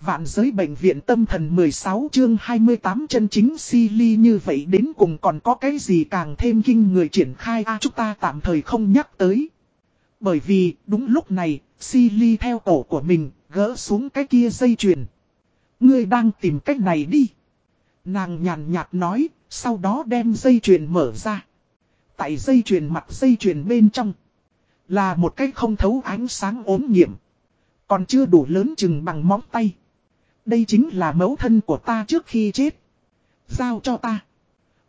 Vạn giới bệnh viện tâm thần 16 chương 28 chân chính si ly như vậy đến cùng còn có cái gì càng thêm kinh người triển khai a chúng ta tạm thời không nhắc tới. Bởi vì đúng lúc này, si ly theo cổ của mình gỡ xuống cái kia dây chuyền. Ngươi đang tìm cách này đi. Nàng nhàn nhạt nói, sau đó đem dây chuyền mở ra. Tại dây chuyền mặt dây chuyền bên trong. Là một cái không thấu ánh sáng ốm nghiệm. Còn chưa đủ lớn chừng bằng móng tay. Đây chính là mẫu thân của ta trước khi chết. Giao cho ta.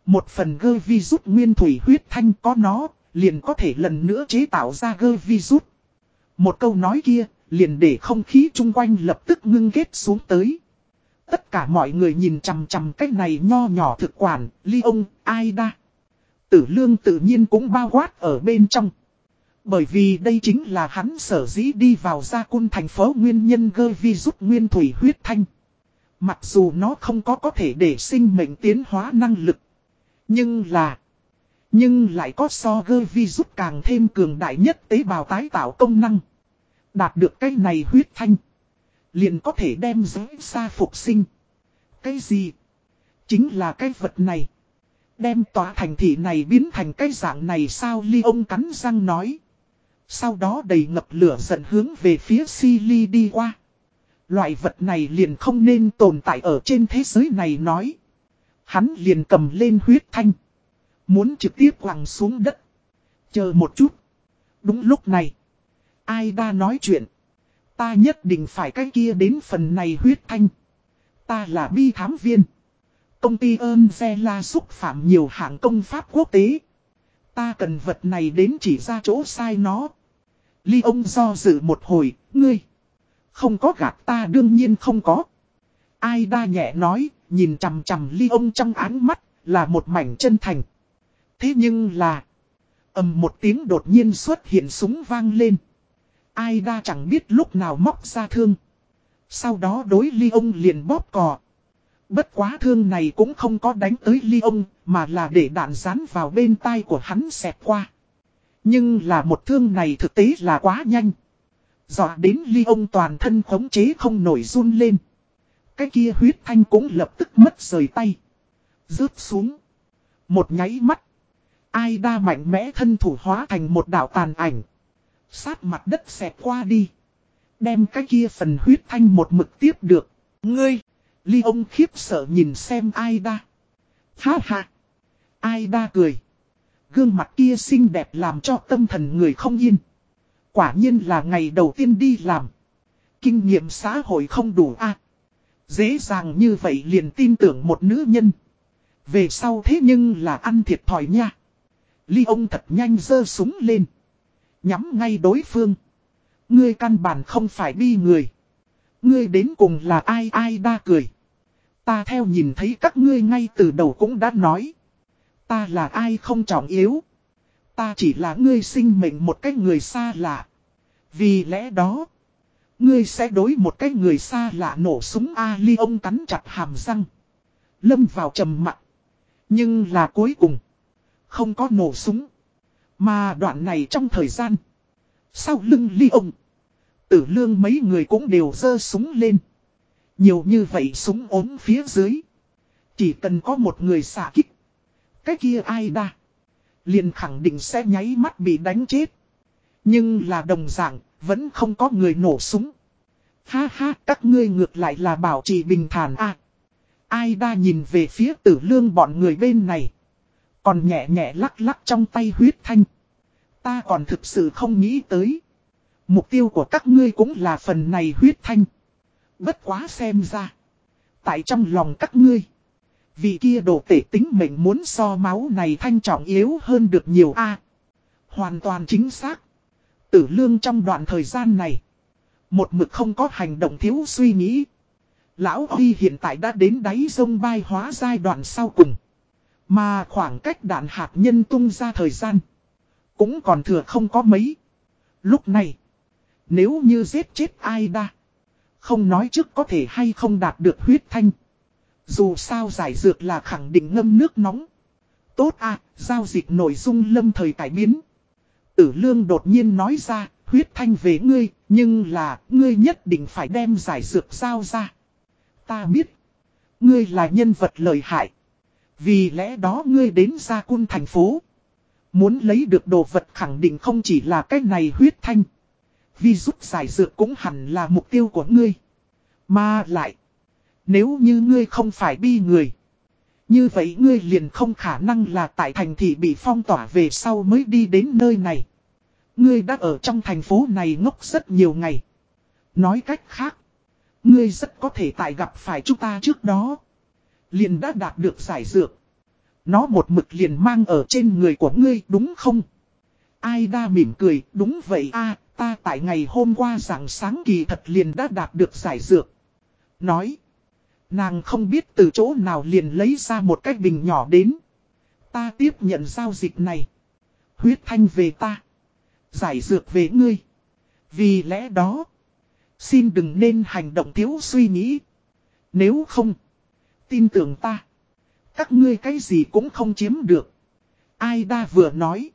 Một phần gơ vi rút nguyên thủy huyết thanh có nó, liền có thể lần nữa chế tạo ra gơ vi rút. Một câu nói kia, liền để không khí chung quanh lập tức ngưng ghét xuống tới. Tất cả mọi người nhìn chằm chằm cái này nho nhỏ thực quản, ly ông, ai đa. Tử lương tự nhiên cũng bao quát ở bên trong. Bởi vì đây chính là hắn sở dĩ đi vào gia cung thành phố nguyên nhân gơ vi rút nguyên thủy huyết thanh. Mặc dù nó không có có thể để sinh mệnh tiến hóa năng lực. Nhưng là... Nhưng lại có so gơ vi rút càng thêm cường đại nhất tế bào tái tạo công năng. Đạt được cái này huyết thanh. Liền có thể đem giới xa phục sinh. Cái gì? Chính là cái vật này. Đem tòa thành thị này biến thành cái dạng này sao ly ông cắn răng nói. Sau đó đầy ngập lửa giận hướng về phía Silly đi qua. Loại vật này liền không nên tồn tại ở trên thế giới này nói. Hắn liền cầm lên huyết thanh. Muốn trực tiếp quẳng xuống đất. Chờ một chút. Đúng lúc này. Ai đã nói chuyện. Ta nhất định phải cái kia đến phần này huyết thanh. Ta là bi thám viên. Công ty ơn xe la xúc phạm nhiều hạng công pháp quốc tế. Ta cần vật này đến chỉ ra chỗ sai nó. Ly ông do dự một hồi, ngươi. Không có gạt ta đương nhiên không có. Ai đa nhẹ nói, nhìn chằm chằm ly ông trong ánh mắt, là một mảnh chân thành. Thế nhưng là... ầm một tiếng đột nhiên xuất hiện súng vang lên. Ai đa chẳng biết lúc nào móc ra thương. Sau đó đối ly ông liền bóp cò. Bất quá thương này cũng không có đánh tới ly ông, mà là để đạn rán vào bên tai của hắn xẹp qua. Nhưng là một thương này thực tế là quá nhanh. Dọa đến ly ông toàn thân khống chế không nổi run lên. Cái kia huyết thanh cũng lập tức mất rời tay. Rớt xuống. Một nháy mắt. Ai đa mạnh mẽ thân thủ hóa thành một đảo tàn ảnh. Sát mặt đất xẹp qua đi. Đem cái kia phần huyết thanh một mực tiếp được. Ngươi. Ly ông khiếp sợ nhìn xem ai đa. Ha ha. Ai đa cười. Gương mặt kia xinh đẹp làm cho tâm thần người không yên. Quả nhiên là ngày đầu tiên đi làm. Kinh nghiệm xã hội không đủ a Dễ dàng như vậy liền tin tưởng một nữ nhân. Về sau thế nhưng là ăn thiệt thòi nha. Ly ông thật nhanh dơ súng lên. Nhắm ngay đối phương. Ngươi căn bản không phải đi người. Ngươi đến cùng là ai ai đa cười. Ta theo nhìn thấy các ngươi ngay từ đầu cũng đã nói. Ta là ai không trọng yếu. Ta chỉ là ngươi sinh mệnh một cái người xa lạ. Vì lẽ đó, ngươi sẽ đối một cái người xa lạ nổ súng Ali ông cắn chặt hàm răng. Lâm vào trầm mặt. Nhưng là cuối cùng, không có nổ súng. Mà đoạn này trong thời gian, sau lưng ly ông, tử lương mấy người cũng đều dơ súng lên. Nhiều như vậy súng ốm phía dưới. Chỉ cần có một người xả kích. Cái kia ai đa. Liền khẳng định sẽ nháy mắt bị đánh chết. Nhưng là đồng dạng, vẫn không có người nổ súng. Ha ha, các ngươi ngược lại là bảo trì bình thản a. ai đa nhìn về phía tử lương bọn người bên này. Còn nhẹ nhẹ lắc lắc trong tay huyết thanh. Ta còn thực sự không nghĩ tới. Mục tiêu của các ngươi cũng là phần này huyết thanh. Bất quá xem ra. Tại trong lòng các ngươi. Vì kia đồ tể tính mệnh muốn so máu này thanh trọng yếu hơn được nhiều a Hoàn toàn chính xác. Tử lương trong đoạn thời gian này. Một mực không có hành động thiếu suy nghĩ. Lão Huy hiện tại đã đến đáy sông bay hóa giai đoạn sau cùng. Mà khoảng cách đạn hạt nhân tung ra thời gian. Cũng còn thừa không có mấy. Lúc này. Nếu như giết chết ai đa. Không nói trước có thể hay không đạt được huyết thanh. Dù sao giải dược là khẳng định ngâm nước nóng. Tốt à, giao dịch nội dung lâm thời cải biến. Tử lương đột nhiên nói ra, huyết thanh về ngươi, nhưng là, ngươi nhất định phải đem giải dược giao ra. Ta biết. Ngươi là nhân vật lợi hại. Vì lẽ đó ngươi đến ra quân thành phố. Muốn lấy được đồ vật khẳng định không chỉ là cái này huyết thanh. Vi giúp giải dược cũng hẳn là mục tiêu của ngươi. Mà lại. Nếu như ngươi không phải bi người. Như vậy ngươi liền không khả năng là tại thành thị bị phong tỏa về sau mới đi đến nơi này. Ngươi đã ở trong thành phố này ngốc rất nhiều ngày. Nói cách khác. Ngươi rất có thể tại gặp phải chúng ta trước đó. Liền đã đạt được giải dược. Nó một mực liền mang ở trên người của ngươi đúng không? Ai đa mỉm cười, đúng vậy a ta tại ngày hôm qua rạng sáng kỳ thật liền đã đạt được giải dược. Nói. Nàng không biết từ chỗ nào liền lấy ra một cái bình nhỏ đến. Ta tiếp nhận giao dịch này. Huyết thanh về ta. Giải dược về ngươi. Vì lẽ đó. Xin đừng nên hành động thiếu suy nghĩ. Nếu không. Tin tưởng ta. Các ngươi cái gì cũng không chiếm được. Ai đa vừa nói.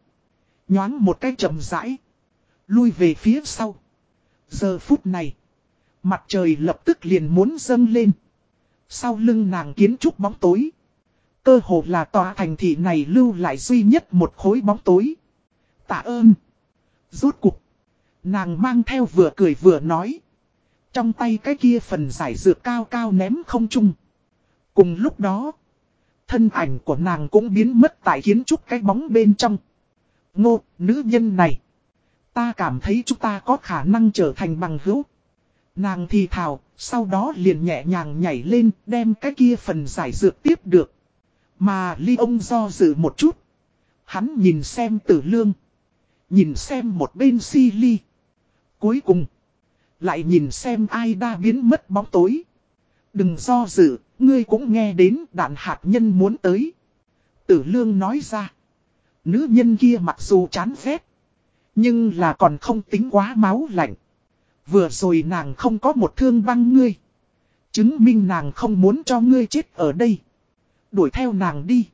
Nhoáng một cái chậm rãi. Lui về phía sau. Giờ phút này. Mặt trời lập tức liền muốn dâng lên. Sau lưng nàng kiến trúc bóng tối. Cơ hồ là tòa thành thị này lưu lại duy nhất một khối bóng tối. Tạ ơn. Rốt cục. Nàng mang theo vừa cười vừa nói. Trong tay cái kia phần giải dược cao cao ném không chung. Cùng lúc đó. Thân ảnh của nàng cũng biến mất tại kiến trúc cái bóng bên trong. Ngô, nữ nhân này. Ta cảm thấy chúng ta có khả năng trở thành bằng hữu. Nàng thì thào, sau đó liền nhẹ nhàng nhảy lên, đem cái kia phần giải dược tiếp được. Mà ly ông do dự một chút. Hắn nhìn xem tử lương. Nhìn xem một bên si ly. Cuối cùng. Lại nhìn xem ai đã biến mất bóng tối. Đừng do dự, ngươi cũng nghe đến đạn hạt nhân muốn tới. Tử lương nói ra. Nữ nhân kia mặc dù chán ghét. Nhưng là còn không tính quá máu lạnh. Vừa rồi nàng không có một thương băng ngươi. Chứng minh nàng không muốn cho ngươi chết ở đây. Đuổi theo nàng đi.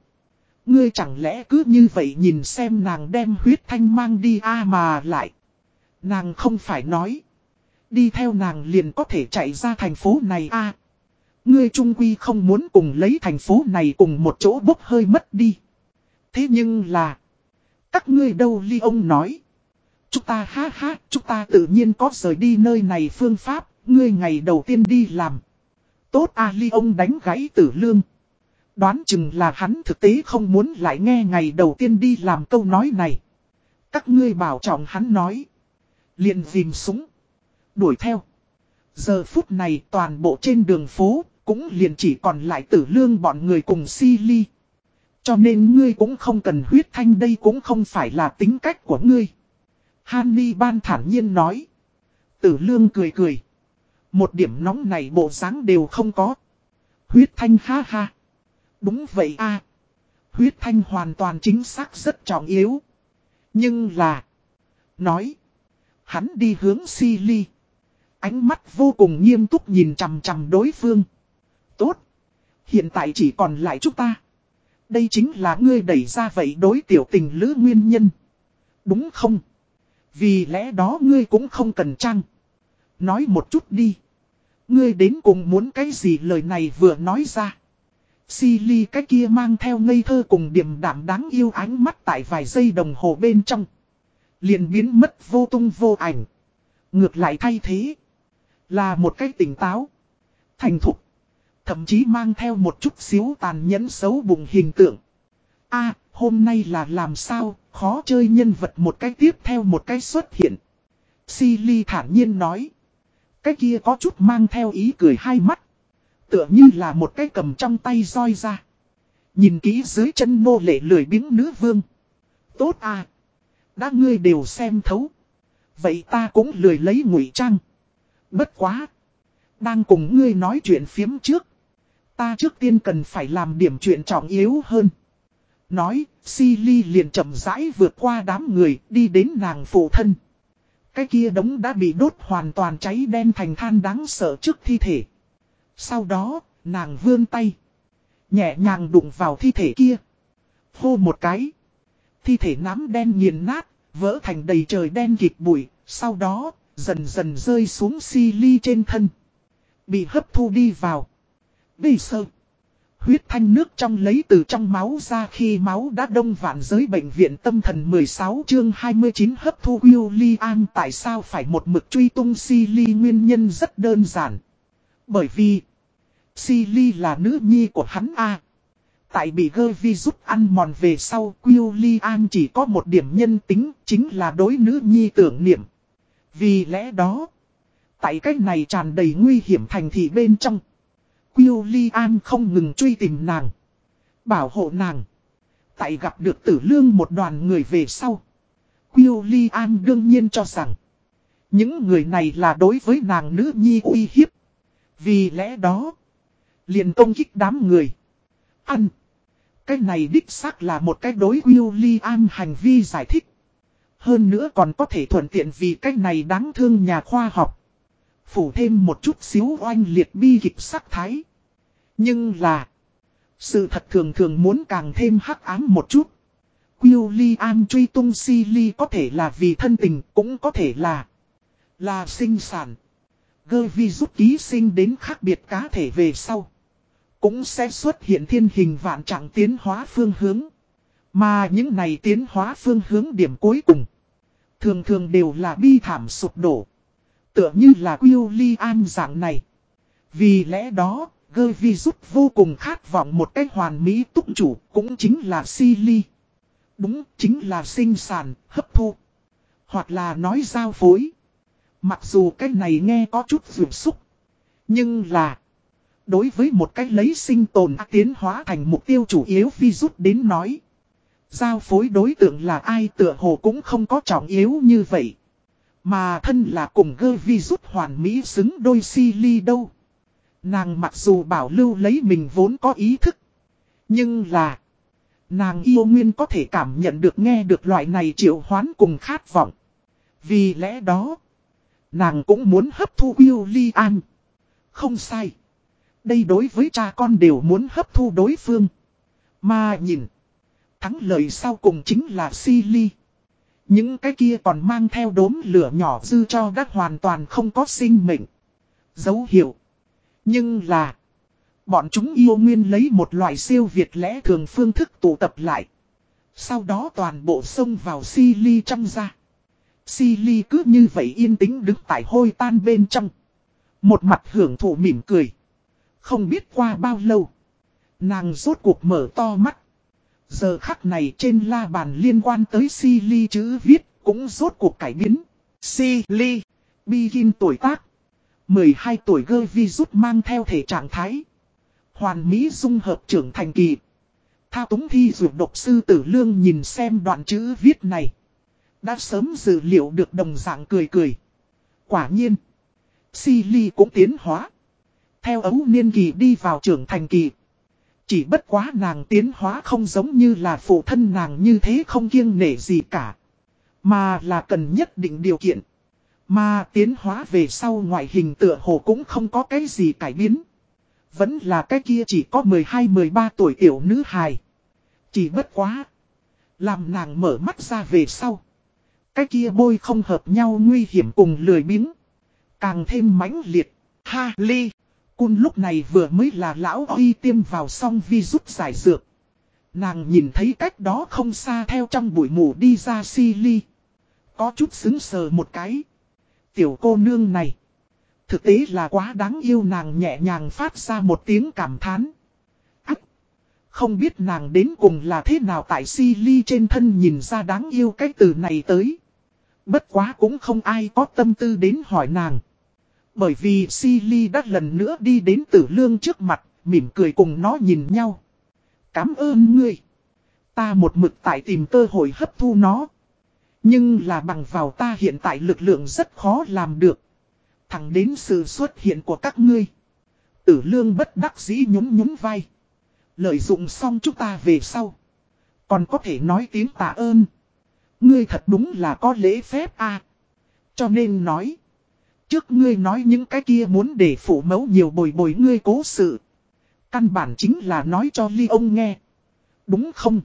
Ngươi chẳng lẽ cứ như vậy nhìn xem nàng đem huyết thanh mang đi a mà lại. Nàng không phải nói. Đi theo nàng liền có thể chạy ra thành phố này a Ngươi trung quy không muốn cùng lấy thành phố này cùng một chỗ bốc hơi mất đi. Thế nhưng là. Các ngươi đâu ly ông nói. Chúng ta ha ha, chúng ta tự nhiên có rời đi nơi này phương pháp, ngươi ngày đầu tiên đi làm. Tốt ali ly ông đánh gãy tử lương. Đoán chừng là hắn thực tế không muốn lại nghe ngày đầu tiên đi làm câu nói này. Các ngươi bảo trọng hắn nói. liền dìm súng. Đuổi theo. Giờ phút này toàn bộ trên đường phố cũng liền chỉ còn lại tử lương bọn người cùng si ly. Cho nên ngươi cũng không cần huyết thanh đây cũng không phải là tính cách của ngươi. Hanni ban thản nhiên nói. Tử lương cười cười. Một điểm nóng này bộ dáng đều không có. Huyết thanh ha ha. Đúng vậy a Huyết thanh hoàn toàn chính xác rất trọng yếu. Nhưng là. Nói. Hắn đi hướng si ly. Ánh mắt vô cùng nghiêm túc nhìn chằm chằm đối phương. Tốt. Hiện tại chỉ còn lại chúng ta. Đây chính là ngươi đẩy ra vậy đối tiểu tình lữ nguyên nhân. Đúng không? Vì lẽ đó ngươi cũng không cần trăng. Nói một chút đi. Ngươi đến cùng muốn cái gì lời này vừa nói ra. Silly, cái kia mang theo ngây thơ cùng điểm đảm đáng yêu ánh mắt tại vài giây đồng hồ bên trong. Liền biến mất vô tung vô ảnh. Ngược lại thay thế. Là một cái tỉnh táo. Thành thục. Thậm chí mang theo một chút xíu tàn nhẫn xấu bụng hình tượng. a hôm nay là làm sao, khó chơi nhân vật một cái tiếp theo một cái xuất hiện. Silly thản nhiên nói. Cái kia có chút mang theo ý cười hai mắt. Tựa như là một cái cầm trong tay roi ra. Nhìn kỹ dưới chân nô lệ lười biếng nữ vương. Tốt à. Đã ngươi đều xem thấu. Vậy ta cũng lười lấy ngụy trang. Bất quá. Đang cùng ngươi nói chuyện phiếm trước. Ta trước tiên cần phải làm điểm chuyện trọng yếu hơn. Nói, Silly liền chậm rãi vượt qua đám người đi đến nàng phụ thân. Cái kia đống đã bị đốt hoàn toàn cháy đen thành than đáng sợ trước thi thể. Sau đó, nàng vươn tay. Nhẹ nhàng đụng vào thi thể kia. Hô một cái. Thi thể nám đen nghiền nát, vỡ thành đầy trời đen kịt bụi. Sau đó, dần dần rơi xuống si ly trên thân. Bị hấp thu đi vào. Bị sợ. Huyết thanh nước trong lấy từ trong máu ra khi máu đã đông vạn giới bệnh viện tâm thần 16 chương 29 hấp thu William tại sao phải một mực truy tung Silly nguyên nhân rất đơn giản. Bởi vì Silly là nữ nhi của hắn A. Tại bị gơ vi rút ăn mòn về sau William chỉ có một điểm nhân tính chính là đối nữ nhi tưởng niệm. Vì lẽ đó, tại cách này tràn đầy nguy hiểm thành thị bên trong. William không ngừng truy tìm nàng. Bảo hộ nàng. Tại gặp được tử lương một đoàn người về sau. William đương nhiên cho rằng. Những người này là đối với nàng nữ nhi uy hiếp. Vì lẽ đó. liền công kích đám người. Ăn. Cái này đích xác là một cái đối William hành vi giải thích. Hơn nữa còn có thể thuận tiện vì cái này đáng thương nhà khoa học. Phủ thêm một chút xíu oanh liệt bi kịch sắc thái. Nhưng là. Sự thật thường thường muốn càng thêm hắc ám một chút. William truy tung Silly có thể là vì thân tình, cũng có thể là là sinh sản. Gơ vi rút ký sinh đến khác biệt cá thể về sau. Cũng sẽ xuất hiện thiên hình vạn trạng tiến hóa phương hướng. Mà những này tiến hóa phương hướng điểm cuối cùng. Thường thường đều là bi thảm sụp đổ. Tựa như là William dạng này. Vì lẽ đó, gơ vi rút vô cùng khát vọng một cách hoàn mỹ túc chủ, cũng chính là Silly. Đúng, chính là sinh sản, hấp thu. Hoặc là nói giao phối. Mặc dù cái này nghe có chút vượt xúc. Nhưng là, đối với một cách lấy sinh tồn tiến hóa thành mục tiêu chủ yếu vi rút đến nói. Giao phối đối tượng là ai tựa hồ cũng không có trọng yếu như vậy. Mà thân là cùng gơ vi rút hoàn mỹ xứng đôi si ly đâu. Nàng mặc dù bảo lưu lấy mình vốn có ý thức. Nhưng là. Nàng yêu nguyên có thể cảm nhận được nghe được loại này triệu hoán cùng khát vọng. Vì lẽ đó. Nàng cũng muốn hấp thu yêu ly an. Không sai. Đây đối với cha con đều muốn hấp thu đối phương. Mà nhìn. Thắng lợi sau cùng chính là si ly. Những cái kia còn mang theo đốm lửa nhỏ dư cho đắc hoàn toàn không có sinh mệnh. Dấu hiệu. Nhưng là. Bọn chúng yêu nguyên lấy một loại siêu việt lẽ thường phương thức tụ tập lại. Sau đó toàn bộ xông vào si ly trong ra. Si ly cứ như vậy yên tĩnh đứng tại hôi tan bên trong. Một mặt hưởng thụ mỉm cười. Không biết qua bao lâu. Nàng rốt cuộc mở to mắt. Giờ khắc này trên la bàn liên quan tới si ly chữ viết cũng rốt cuộc cải biến. Si ly. Begin tuổi tác. 12 tuổi gơ vi rút mang theo thể trạng thái. Hoàn Mỹ dung hợp trưởng thành kỳ. Thao túng thi dụ độc sư tử lương nhìn xem đoạn chữ viết này. Đã sớm dự liệu được đồng dạng cười cười. Quả nhiên. Si ly cũng tiến hóa. Theo ấu niên kỳ đi vào trưởng thành kỳ. Chỉ bất quá nàng tiến hóa không giống như là phụ thân nàng như thế không kiêng nể gì cả. Mà là cần nhất định điều kiện. Mà tiến hóa về sau ngoại hình tựa hồ cũng không có cái gì cải biến. Vẫn là cái kia chỉ có 12-13 tuổi tiểu nữ hài. Chỉ bất quá. Làm nàng mở mắt ra về sau. Cái kia bôi không hợp nhau nguy hiểm cùng lười biếng. Càng thêm mãnh liệt. Ha ly. Cun lúc này vừa mới là lão oi tiêm vào xong vi rút giải dược. Nàng nhìn thấy cách đó không xa theo trong bụi mù đi ra si ly. Có chút xứng sờ một cái. Tiểu cô nương này. Thực tế là quá đáng yêu nàng nhẹ nhàng phát ra một tiếng cảm thán. Ác! Không biết nàng đến cùng là thế nào tại si ly trên thân nhìn ra đáng yêu cái từ này tới. Bất quá cũng không ai có tâm tư đến hỏi nàng. Bởi vì Silly đã lần nữa đi đến tử lương trước mặt, mỉm cười cùng nó nhìn nhau. Cảm ơn ngươi. Ta một mực tại tìm cơ hội hấp thu nó. Nhưng là bằng vào ta hiện tại lực lượng rất khó làm được. Thẳng đến sự xuất hiện của các ngươi. Tử lương bất đắc dĩ nhún nhún vai. Lợi dụng xong chúng ta về sau. Còn có thể nói tiếng tạ ơn. Ngươi thật đúng là có lễ phép a Cho nên nói. Trước ngươi nói những cái kia muốn để phủ mẫu nhiều bồi bồi ngươi cố sự. Căn bản chính là nói cho ly ông nghe. Đúng không?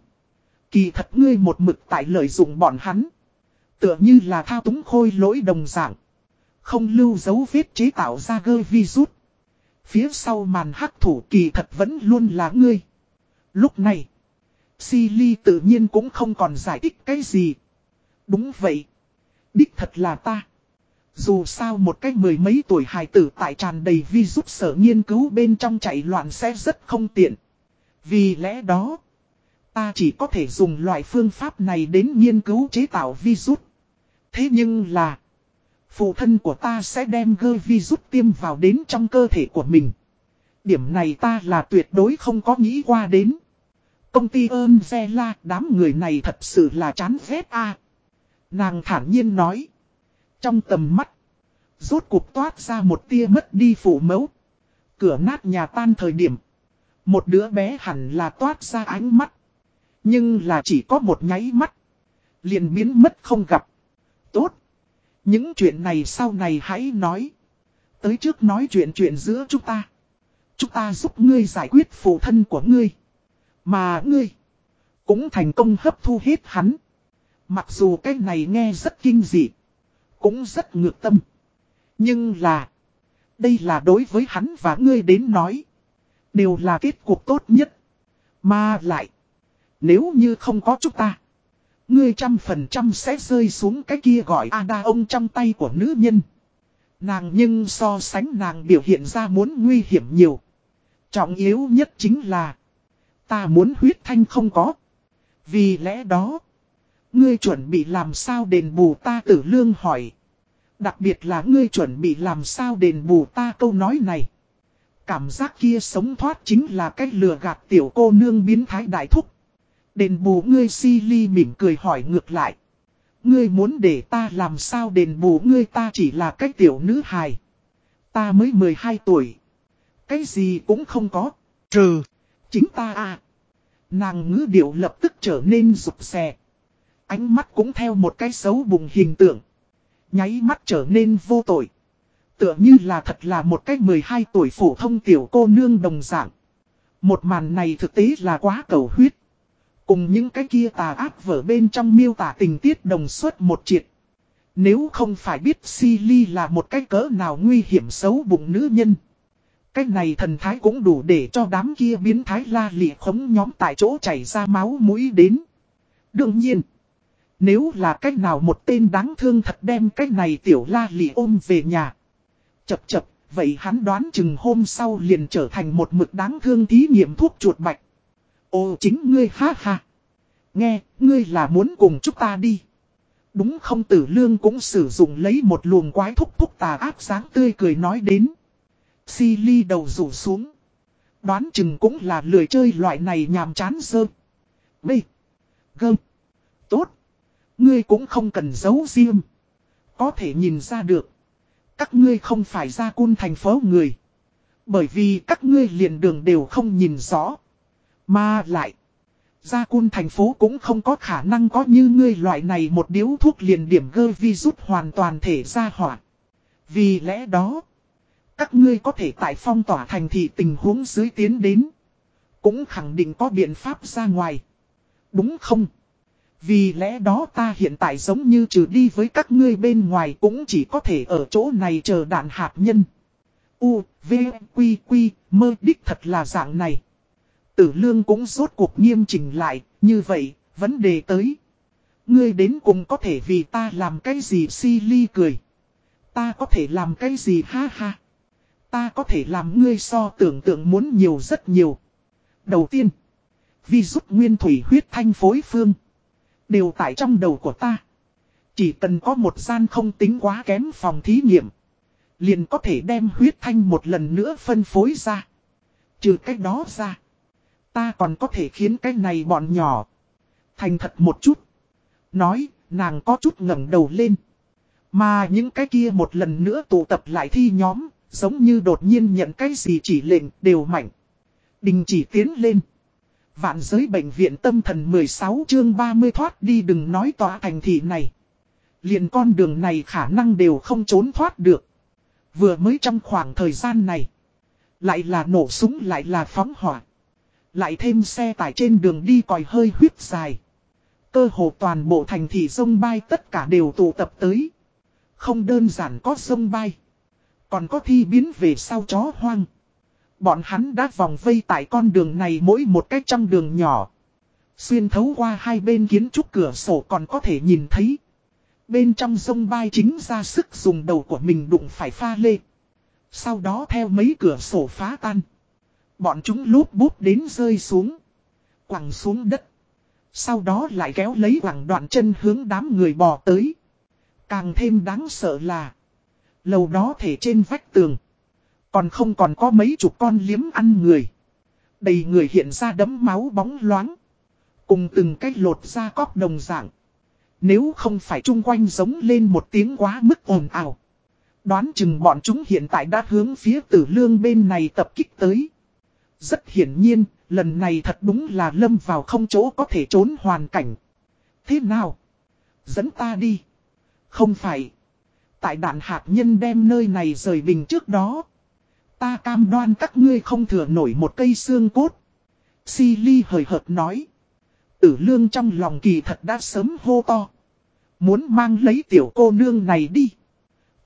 Kỳ thật ngươi một mực tại lợi dụng bọn hắn. Tựa như là thao túng khôi lỗi đồng dạng. Không lưu dấu vết chế tạo ra gơ virus. Phía sau màn hắc thủ kỳ thật vẫn luôn là ngươi. Lúc này, Silly tự nhiên cũng không còn giải thích cái gì. Đúng vậy. Đích thật là ta. Dù sao một cách mười mấy tuổi hài tử tại tràn đầy vi rút sở nghiên cứu bên trong chạy loạn sẽ rất không tiện. Vì lẽ đó, ta chỉ có thể dùng loại phương pháp này đến nghiên cứu chế tạo vi rút Thế nhưng là, phụ thân của ta sẽ đem gơ rút tiêm vào đến trong cơ thể của mình. Điểm này ta là tuyệt đối không có nghĩ qua đến. Công ty ơn la đám người này thật sự là chán ghét a Nàng thản nhiên nói. Trong tầm mắt, rốt cục toát ra một tia mất đi phủ mẫu. Cửa nát nhà tan thời điểm. Một đứa bé hẳn là toát ra ánh mắt. Nhưng là chỉ có một nháy mắt. liền biến mất không gặp. Tốt. Những chuyện này sau này hãy nói. Tới trước nói chuyện chuyện giữa chúng ta. Chúng ta giúp ngươi giải quyết phụ thân của ngươi. Mà ngươi. Cũng thành công hấp thu hết hắn. Mặc dù cái này nghe rất kinh dị. Cũng rất ngược tâm. Nhưng là. Đây là đối với hắn và ngươi đến nói. Đều là kết cục tốt nhất. Mà lại. Nếu như không có chúng ta. Ngươi trăm phần trăm sẽ rơi xuống cái kia gọi Ada ông trong tay của nữ nhân. Nàng nhưng so sánh nàng biểu hiện ra muốn nguy hiểm nhiều. Trọng yếu nhất chính là. Ta muốn huyết thanh không có. Vì lẽ đó. Ngươi chuẩn bị làm sao đền bù ta tử lương hỏi. Đặc biệt là ngươi chuẩn bị làm sao đền bù ta câu nói này. Cảm giác kia sống thoát chính là cách lừa gạt tiểu cô nương biến thái đại thúc. Đền bù ngươi si ly mỉm cười hỏi ngược lại. Ngươi muốn để ta làm sao đền bù ngươi ta chỉ là cách tiểu nữ hài. Ta mới 12 tuổi. Cái gì cũng không có. Trừ. Chính ta à. Nàng ngữ điệu lập tức trở nên rụt xè. Ánh mắt cũng theo một cái xấu bùng hình tượng. Nháy mắt trở nên vô tội. Tựa như là thật là một cái 12 tuổi phổ thông tiểu cô nương đồng dạng. Một màn này thực tế là quá cầu huyết. Cùng những cái kia tà ác vở bên trong miêu tả tình tiết đồng suất một triệt. Nếu không phải biết Silly là một cái cỡ nào nguy hiểm xấu bụng nữ nhân. Cái này thần thái cũng đủ để cho đám kia biến thái la lịa khống nhóm tại chỗ chảy ra máu mũi đến. Đương nhiên, nếu là cách nào một tên đáng thương thật đem cách này tiểu la lì ôm về nhà. Chập chập, vậy hắn đoán chừng hôm sau liền trở thành một mực đáng thương thí nghiệm thuốc chuột bạch. Ồ chính ngươi ha ha. Nghe, ngươi là muốn cùng chúng ta đi. Đúng không tử lương cũng sử dụng lấy một luồng quái thúc thúc tà áp sáng tươi cười nói đến. Si ly đầu rủ xuống. Đoán chừng cũng là lười chơi loại này nhàm chán sơ. B. Gơm. Tốt. Ngươi cũng không cần giấu riêng. Có thể nhìn ra được. Các ngươi không phải ra cun thành phố người. Bởi vì các ngươi liền đường đều không nhìn rõ. Mà lại. Gia cun thành phố cũng không có khả năng có như ngươi loại này một điếu thuốc liền điểm gơ vi rút hoàn toàn thể ra hỏa. Vì lẽ đó. Các ngươi có thể tại phong tỏa thành thị tình huống dưới tiến đến. Cũng khẳng định có biện pháp ra ngoài. Đúng không? Vì lẽ đó ta hiện tại giống như trừ đi với các ngươi bên ngoài cũng chỉ có thể ở chỗ này chờ đạn hạt nhân. U, V, Quy, Quy, mơ đích thật là dạng này. Tử lương cũng rốt cuộc nghiêm chỉnh lại, như vậy, vấn đề tới. Ngươi đến cùng có thể vì ta làm cái gì si ly cười. Ta có thể làm cái gì ha ha. Ta có thể làm ngươi so tưởng tượng muốn nhiều rất nhiều. Đầu tiên, vi rút nguyên thủy huyết thanh phối phương. Đều tại trong đầu của ta. Chỉ cần có một gian không tính quá kém phòng thí nghiệm. Liền có thể đem huyết thanh một lần nữa phân phối ra. Trừ cách đó ra. Ta còn có thể khiến cái này bọn nhỏ. Thành thật một chút. Nói, nàng có chút ngẩng đầu lên. Mà những cái kia một lần nữa tụ tập lại thi nhóm, giống như đột nhiên nhận cái gì chỉ lệnh đều mạnh. Đình chỉ tiến lên. Vạn giới bệnh viện tâm thần 16 chương 30 thoát đi đừng nói tòa thành thị này. liền con đường này khả năng đều không trốn thoát được. Vừa mới trong khoảng thời gian này. Lại là nổ súng lại là phóng hỏa. Lại thêm xe tải trên đường đi còi hơi huyết dài. Cơ hồ toàn bộ thành thị sông bay tất cả đều tụ tập tới. Không đơn giản có sông bay. Còn có thi biến về sau chó hoang. Bọn hắn đã vòng vây tại con đường này mỗi một cách trong đường nhỏ. Xuyên thấu qua hai bên kiến trúc cửa sổ còn có thể nhìn thấy. Bên trong sông bay chính ra sức dùng đầu của mình đụng phải pha lê. Sau đó theo mấy cửa sổ phá tan. Bọn chúng lút bút đến rơi xuống. Quẳng xuống đất. Sau đó lại kéo lấy quẳng đoạn chân hướng đám người bò tới. Càng thêm đáng sợ là. Lầu đó thể trên vách tường. Còn không còn có mấy chục con liếm ăn người. Đầy người hiện ra đấm máu bóng loáng. Cùng từng cách lột ra cóc đồng dạng. Nếu không phải chung quanh giống lên một tiếng quá mức ồn ào. Đoán chừng bọn chúng hiện tại đã hướng phía tử lương bên này tập kích tới. Rất hiển nhiên, lần này thật đúng là lâm vào không chỗ có thể trốn hoàn cảnh. Thế nào? Dẫn ta đi. Không phải. Tại đạn hạt nhân đem nơi này rời bình trước đó. Ta cam đoan các ngươi không thừa nổi một cây xương cốt. Si Ly hời hợt nói. Tử lương trong lòng kỳ thật đã sớm hô to. Muốn mang lấy tiểu cô nương này đi.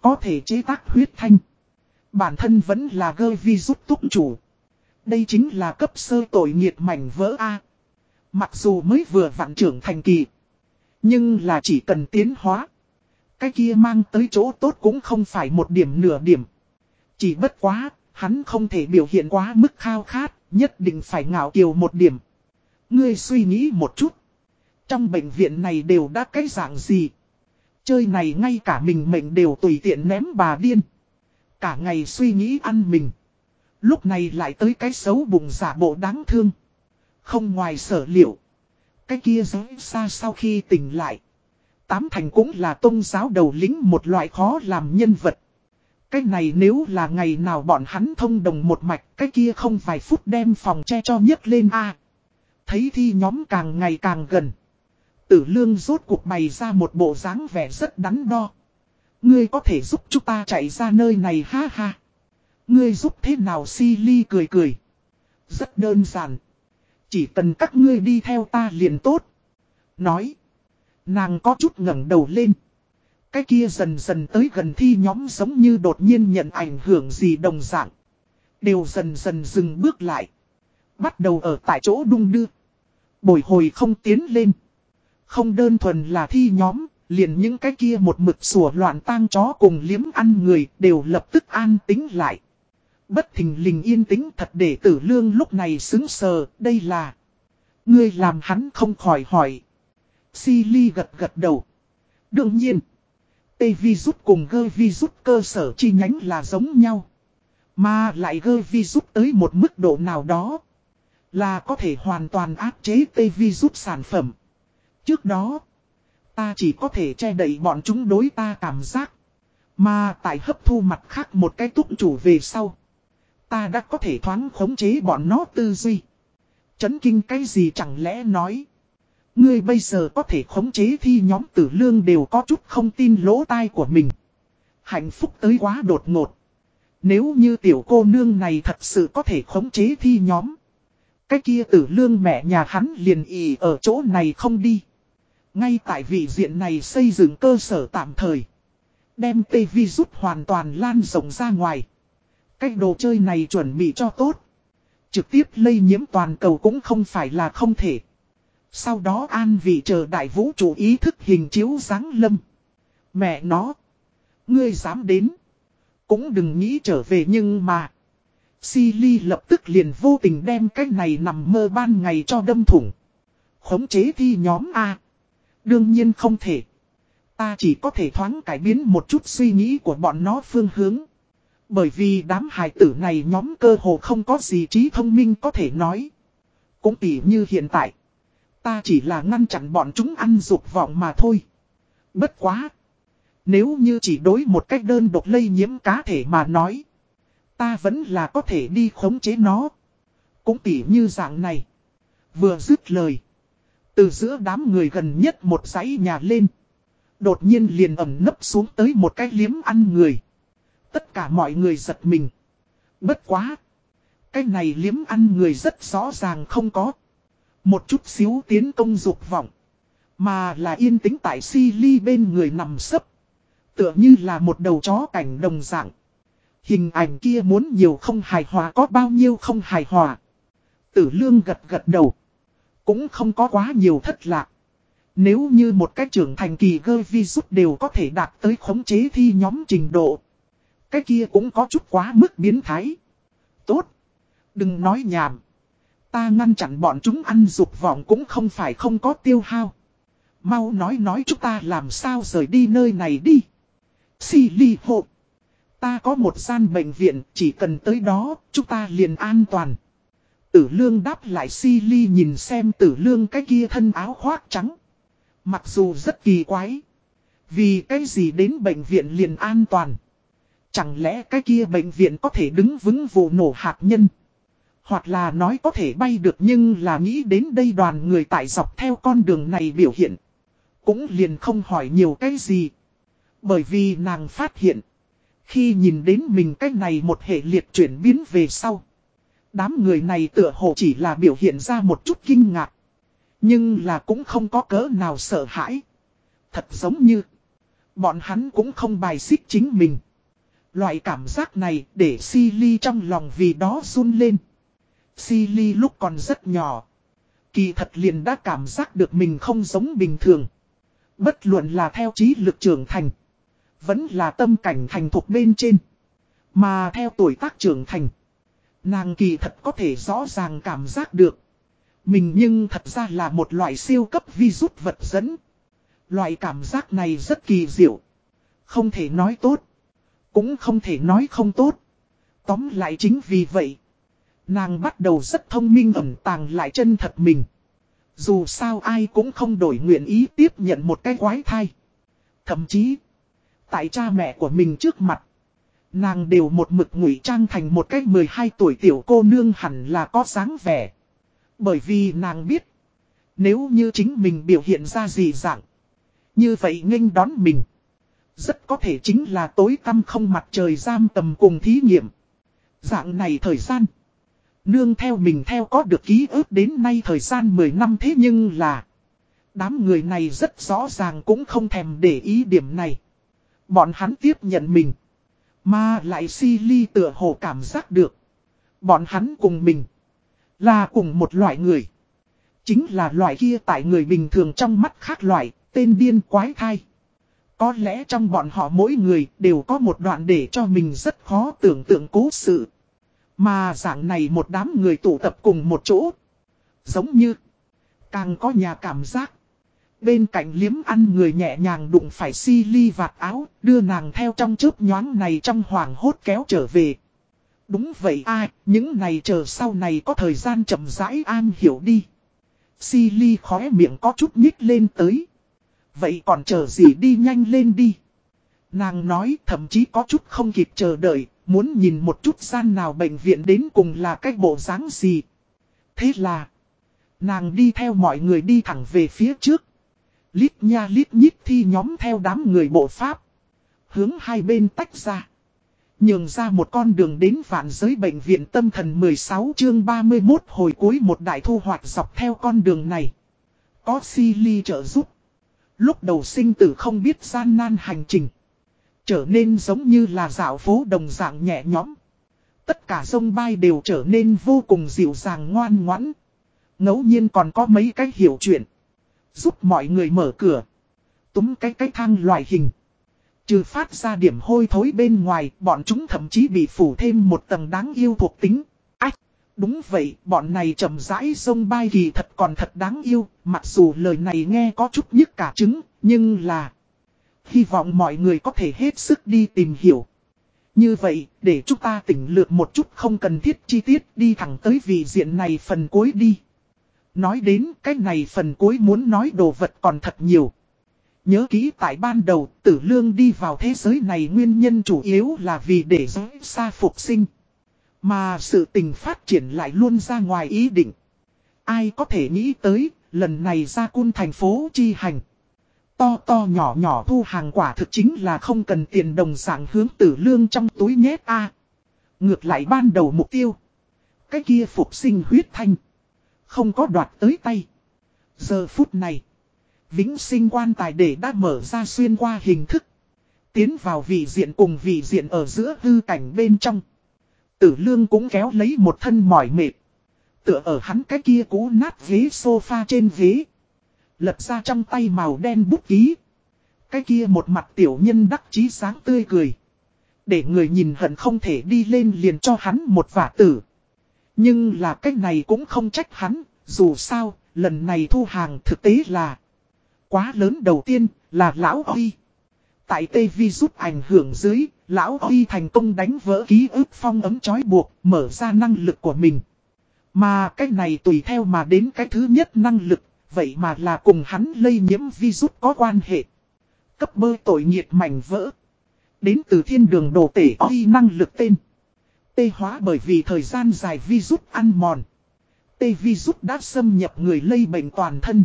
Có thể chế tác huyết thanh. Bản thân vẫn là gơ vi rút túc chủ. Đây chính là cấp sơ tội nghiệt mảnh vỡ A. Mặc dù mới vừa vạn trưởng thành kỳ. Nhưng là chỉ cần tiến hóa. Cái kia mang tới chỗ tốt cũng không phải một điểm nửa điểm. Chỉ bất quá, hắn không thể biểu hiện quá mức khao khát, nhất định phải ngạo kiều một điểm. Ngươi suy nghĩ một chút. Trong bệnh viện này đều đã cái dạng gì? Chơi này ngay cả mình mệnh đều tùy tiện ném bà điên. Cả ngày suy nghĩ ăn mình. Lúc này lại tới cái xấu bụng giả bộ đáng thương. Không ngoài sở liệu. Cái kia giới xa sau khi tỉnh lại. Tám thành cũng là tôn giáo đầu lính một loại khó làm nhân vật. Cái này nếu là ngày nào bọn hắn thông đồng một mạch, cái kia không vài phút đem phòng che cho nhấc lên A. thấy thi nhóm càng ngày càng gần. Tử lương rốt cuộc bày ra một bộ dáng vẻ rất đắn đo. Ngươi có thể giúp chúng ta chạy ra nơi này ha ha. Ngươi giúp thế nào si ly cười cười. Rất đơn giản. Chỉ cần các ngươi đi theo ta liền tốt. Nói. Nàng có chút ngẩng đầu lên. Cái kia dần dần tới gần thi nhóm giống như đột nhiên nhận ảnh hưởng gì đồng dạng. Đều dần dần dừng bước lại. Bắt đầu ở tại chỗ đung đưa. Bồi hồi không tiến lên. Không đơn thuần là thi nhóm, liền những cái kia một mực sủa loạn tang chó cùng liếm ăn người đều lập tức an tính lại. Bất thình lình yên tĩnh thật để tử lương lúc này xứng sờ, đây là... Ngươi làm hắn không khỏi hỏi. Si Ly gật gật đầu. Đương nhiên, T virus cùng gơ virus cơ sở chi nhánh là giống nhau. Mà lại gơ virus tới một mức độ nào đó. Là có thể hoàn toàn áp chế T virus sản phẩm. Trước đó, ta chỉ có thể che đậy bọn chúng đối ta cảm giác. Mà tại hấp thu mặt khác một cái túc chủ về sau. Ta đã có thể thoáng khống chế bọn nó tư duy. Chấn kinh cái gì chẳng lẽ nói. Ngươi bây giờ có thể khống chế thi nhóm tử lương đều có chút không tin lỗ tai của mình. Hạnh phúc tới quá đột ngột. Nếu như tiểu cô nương này thật sự có thể khống chế thi nhóm. Cái kia tử lương mẹ nhà hắn liền ì ở chỗ này không đi. Ngay tại vị diện này xây dựng cơ sở tạm thời. Đem tê vi rút hoàn toàn lan rộng ra ngoài. Cách đồ chơi này chuẩn bị cho tốt. Trực tiếp lây nhiễm toàn cầu cũng không phải là không thể. Sau đó an vị chờ đại vũ trụ ý thức hình chiếu dáng lâm. Mẹ nó. Ngươi dám đến. Cũng đừng nghĩ trở về nhưng mà. Silly lập tức liền vô tình đem cái này nằm mơ ban ngày cho đâm thủng. Khống chế thi nhóm A. Đương nhiên không thể. Ta chỉ có thể thoáng cải biến một chút suy nghĩ của bọn nó phương hướng. Bởi vì đám hài tử này nhóm cơ hồ không có gì trí thông minh có thể nói. Cũng tỉ như hiện tại. Ta chỉ là ngăn chặn bọn chúng ăn dục vọng mà thôi. Bất quá. Nếu như chỉ đối một cách đơn độc lây nhiễm cá thể mà nói. Ta vẫn là có thể đi khống chế nó. Cũng tỉ như dạng này. Vừa dứt lời. Từ giữa đám người gần nhất một dãy nhà lên. Đột nhiên liền ẩm nấp xuống tới một cái liếm ăn người. Tất cả mọi người giật mình. Bất quá. Cái này liếm ăn người rất rõ ràng không có. Một chút xíu tiến công dục vọng. Mà là yên tĩnh tại si ly bên người nằm sấp. Tựa như là một đầu chó cảnh đồng dạng. Hình ảnh kia muốn nhiều không hài hòa, có bao nhiêu không hài hòa. Tử lương gật gật đầu. Cũng không có quá nhiều thất lạc. Nếu như một cái trưởng thành kỳ gơ rút đều có thể đạt tới khống chế thi nhóm trình độ. Cái kia cũng có chút quá mức biến thái. Tốt. Đừng nói nhảm. Ta ngăn chặn bọn chúng ăn dục vọng cũng không phải không có tiêu hao. Mau nói nói chúng ta làm sao rời đi nơi này đi. Xì ly hộ. Ta có một gian bệnh viện, chỉ cần tới đó, chúng ta liền an toàn. Tử lương đáp lại si ly nhìn xem tử lương cái kia thân áo khoác trắng. Mặc dù rất kỳ quái. Vì cái gì đến bệnh viện liền an toàn. Chẳng lẽ cái kia bệnh viện có thể đứng vững vụ nổ hạt nhân. Hoặc là nói có thể bay được nhưng là nghĩ đến đây đoàn người tại dọc theo con đường này biểu hiện. Cũng liền không hỏi nhiều cái gì. Bởi vì nàng phát hiện. Khi nhìn đến mình cái này một hệ liệt chuyển biến về sau. Đám người này tựa hồ chỉ là biểu hiện ra một chút kinh ngạc. Nhưng là cũng không có cỡ nào sợ hãi. Thật giống như. Bọn hắn cũng không bài xích chính mình. Loại cảm giác này để si ly trong lòng vì đó run lên. Silly lúc còn rất nhỏ. Kỳ thật liền đã cảm giác được mình không giống bình thường. Bất luận là theo trí lực trưởng thành. Vẫn là tâm cảnh thành thuộc bên trên. Mà theo tuổi tác trưởng thành. Nàng kỳ thật có thể rõ ràng cảm giác được. Mình nhưng thật ra là một loại siêu cấp virus vật dẫn. Loại cảm giác này rất kỳ diệu. Không thể nói tốt. Cũng không thể nói không tốt. Tóm lại chính vì vậy. Nàng bắt đầu rất thông minh ẩn tàng lại chân thật mình. Dù sao ai cũng không đổi nguyện ý tiếp nhận một cái quái thai. Thậm chí, tại cha mẹ của mình trước mặt, nàng đều một mực ngụy trang thành một cái 12 tuổi tiểu cô nương hẳn là có dáng vẻ. Bởi vì nàng biết, nếu như chính mình biểu hiện ra gì dạng, như vậy nghênh đón mình. Rất có thể chính là tối tăm không mặt trời giam tầm cùng thí nghiệm. Dạng này thời gian. Nương theo mình theo có được ký ức đến nay thời gian 10 năm thế nhưng là. Đám người này rất rõ ràng cũng không thèm để ý điểm này. Bọn hắn tiếp nhận mình. Mà lại si ly tựa hồ cảm giác được. Bọn hắn cùng mình. Là cùng một loại người. Chính là loại kia tại người bình thường trong mắt khác loại, tên điên quái thai. Có lẽ trong bọn họ mỗi người đều có một đoạn để cho mình rất khó tưởng tượng cố sự. Mà dạng này một đám người tụ tập cùng một chỗ. Giống như, càng có nhà cảm giác. Bên cạnh liếm ăn người nhẹ nhàng đụng phải si ly vạt áo, đưa nàng theo trong chớp nhoáng này trong hoàng hốt kéo trở về. Đúng vậy ai, những này chờ sau này có thời gian chậm rãi an hiểu đi. Si ly khóe miệng có chút nhích lên tới. Vậy còn chờ gì đi nhanh lên đi. Nàng nói thậm chí có chút không kịp chờ đợi, muốn nhìn một chút gian nào bệnh viện đến cùng là cách bộ dáng gì. Thế là, nàng đi theo mọi người đi thẳng về phía trước. Lít nha lít nhít thi nhóm theo đám người bộ pháp. Hướng hai bên tách ra. Nhường ra một con đường đến vạn giới bệnh viện tâm thần 16 chương 31 hồi cuối một đại thu hoạch dọc theo con đường này. Có si ly trợ giúp. Lúc đầu sinh tử không biết gian nan hành trình. Trở nên giống như là dạo phố đồng dạng nhẹ nhõm. Tất cả sông bay đều trở nên vô cùng dịu dàng ngoan ngoãn. ngẫu nhiên còn có mấy cái hiểu chuyện. Giúp mọi người mở cửa. Túm cái cái thang loại hình. Trừ phát ra điểm hôi thối bên ngoài, bọn chúng thậm chí bị phủ thêm một tầng đáng yêu thuộc tính. Ách, đúng vậy, bọn này chậm rãi sông bay thì thật còn thật đáng yêu, mặc dù lời này nghe có chút nhức cả trứng, nhưng là... Hy vọng mọi người có thể hết sức đi tìm hiểu. Như vậy, để chúng ta tỉnh lược một chút không cần thiết chi tiết đi thẳng tới vị diện này phần cuối đi. Nói đến cái này phần cuối muốn nói đồ vật còn thật nhiều. Nhớ kỹ tại ban đầu, tử lương đi vào thế giới này nguyên nhân chủ yếu là vì để giới xa phục sinh. Mà sự tình phát triển lại luôn ra ngoài ý định. Ai có thể nghĩ tới, lần này ra cun thành phố chi hành. To to nhỏ nhỏ thu hàng quả thực chính là không cần tiền đồng dạng hướng tử lương trong túi nhét a Ngược lại ban đầu mục tiêu. Cái kia phục sinh huyết thanh. Không có đoạt tới tay. Giờ phút này. Vĩnh sinh quan tài để đã mở ra xuyên qua hình thức. Tiến vào vị diện cùng vị diện ở giữa hư cảnh bên trong. Tử lương cũng kéo lấy một thân mỏi mệt. Tựa ở hắn cái kia cũ nát ghế sofa trên ghế. Lật ra trong tay màu đen bút ký. Cái kia một mặt tiểu nhân đắc chí sáng tươi cười. Để người nhìn hận không thể đi lên liền cho hắn một vả tử. Nhưng là cách này cũng không trách hắn, dù sao, lần này thu hàng thực tế là quá lớn đầu tiên là Lão Huy. Tại tê vi giúp ảnh hưởng dưới, Lão Huy thành công đánh vỡ ký ức phong ấm chói buộc, mở ra năng lực của mình. Mà cái này tùy theo mà đến cái thứ nhất năng lực, vậy mà là cùng hắn lây nhiễm virus có quan hệ. Cấp bơ tội nhiệt mảnh vỡ. Đến từ thiên đường đồ tể Huy năng lực tên. Tê hóa bởi vì thời gian dài virus ăn mòn. Tê virus đã xâm nhập người lây bệnh toàn thân.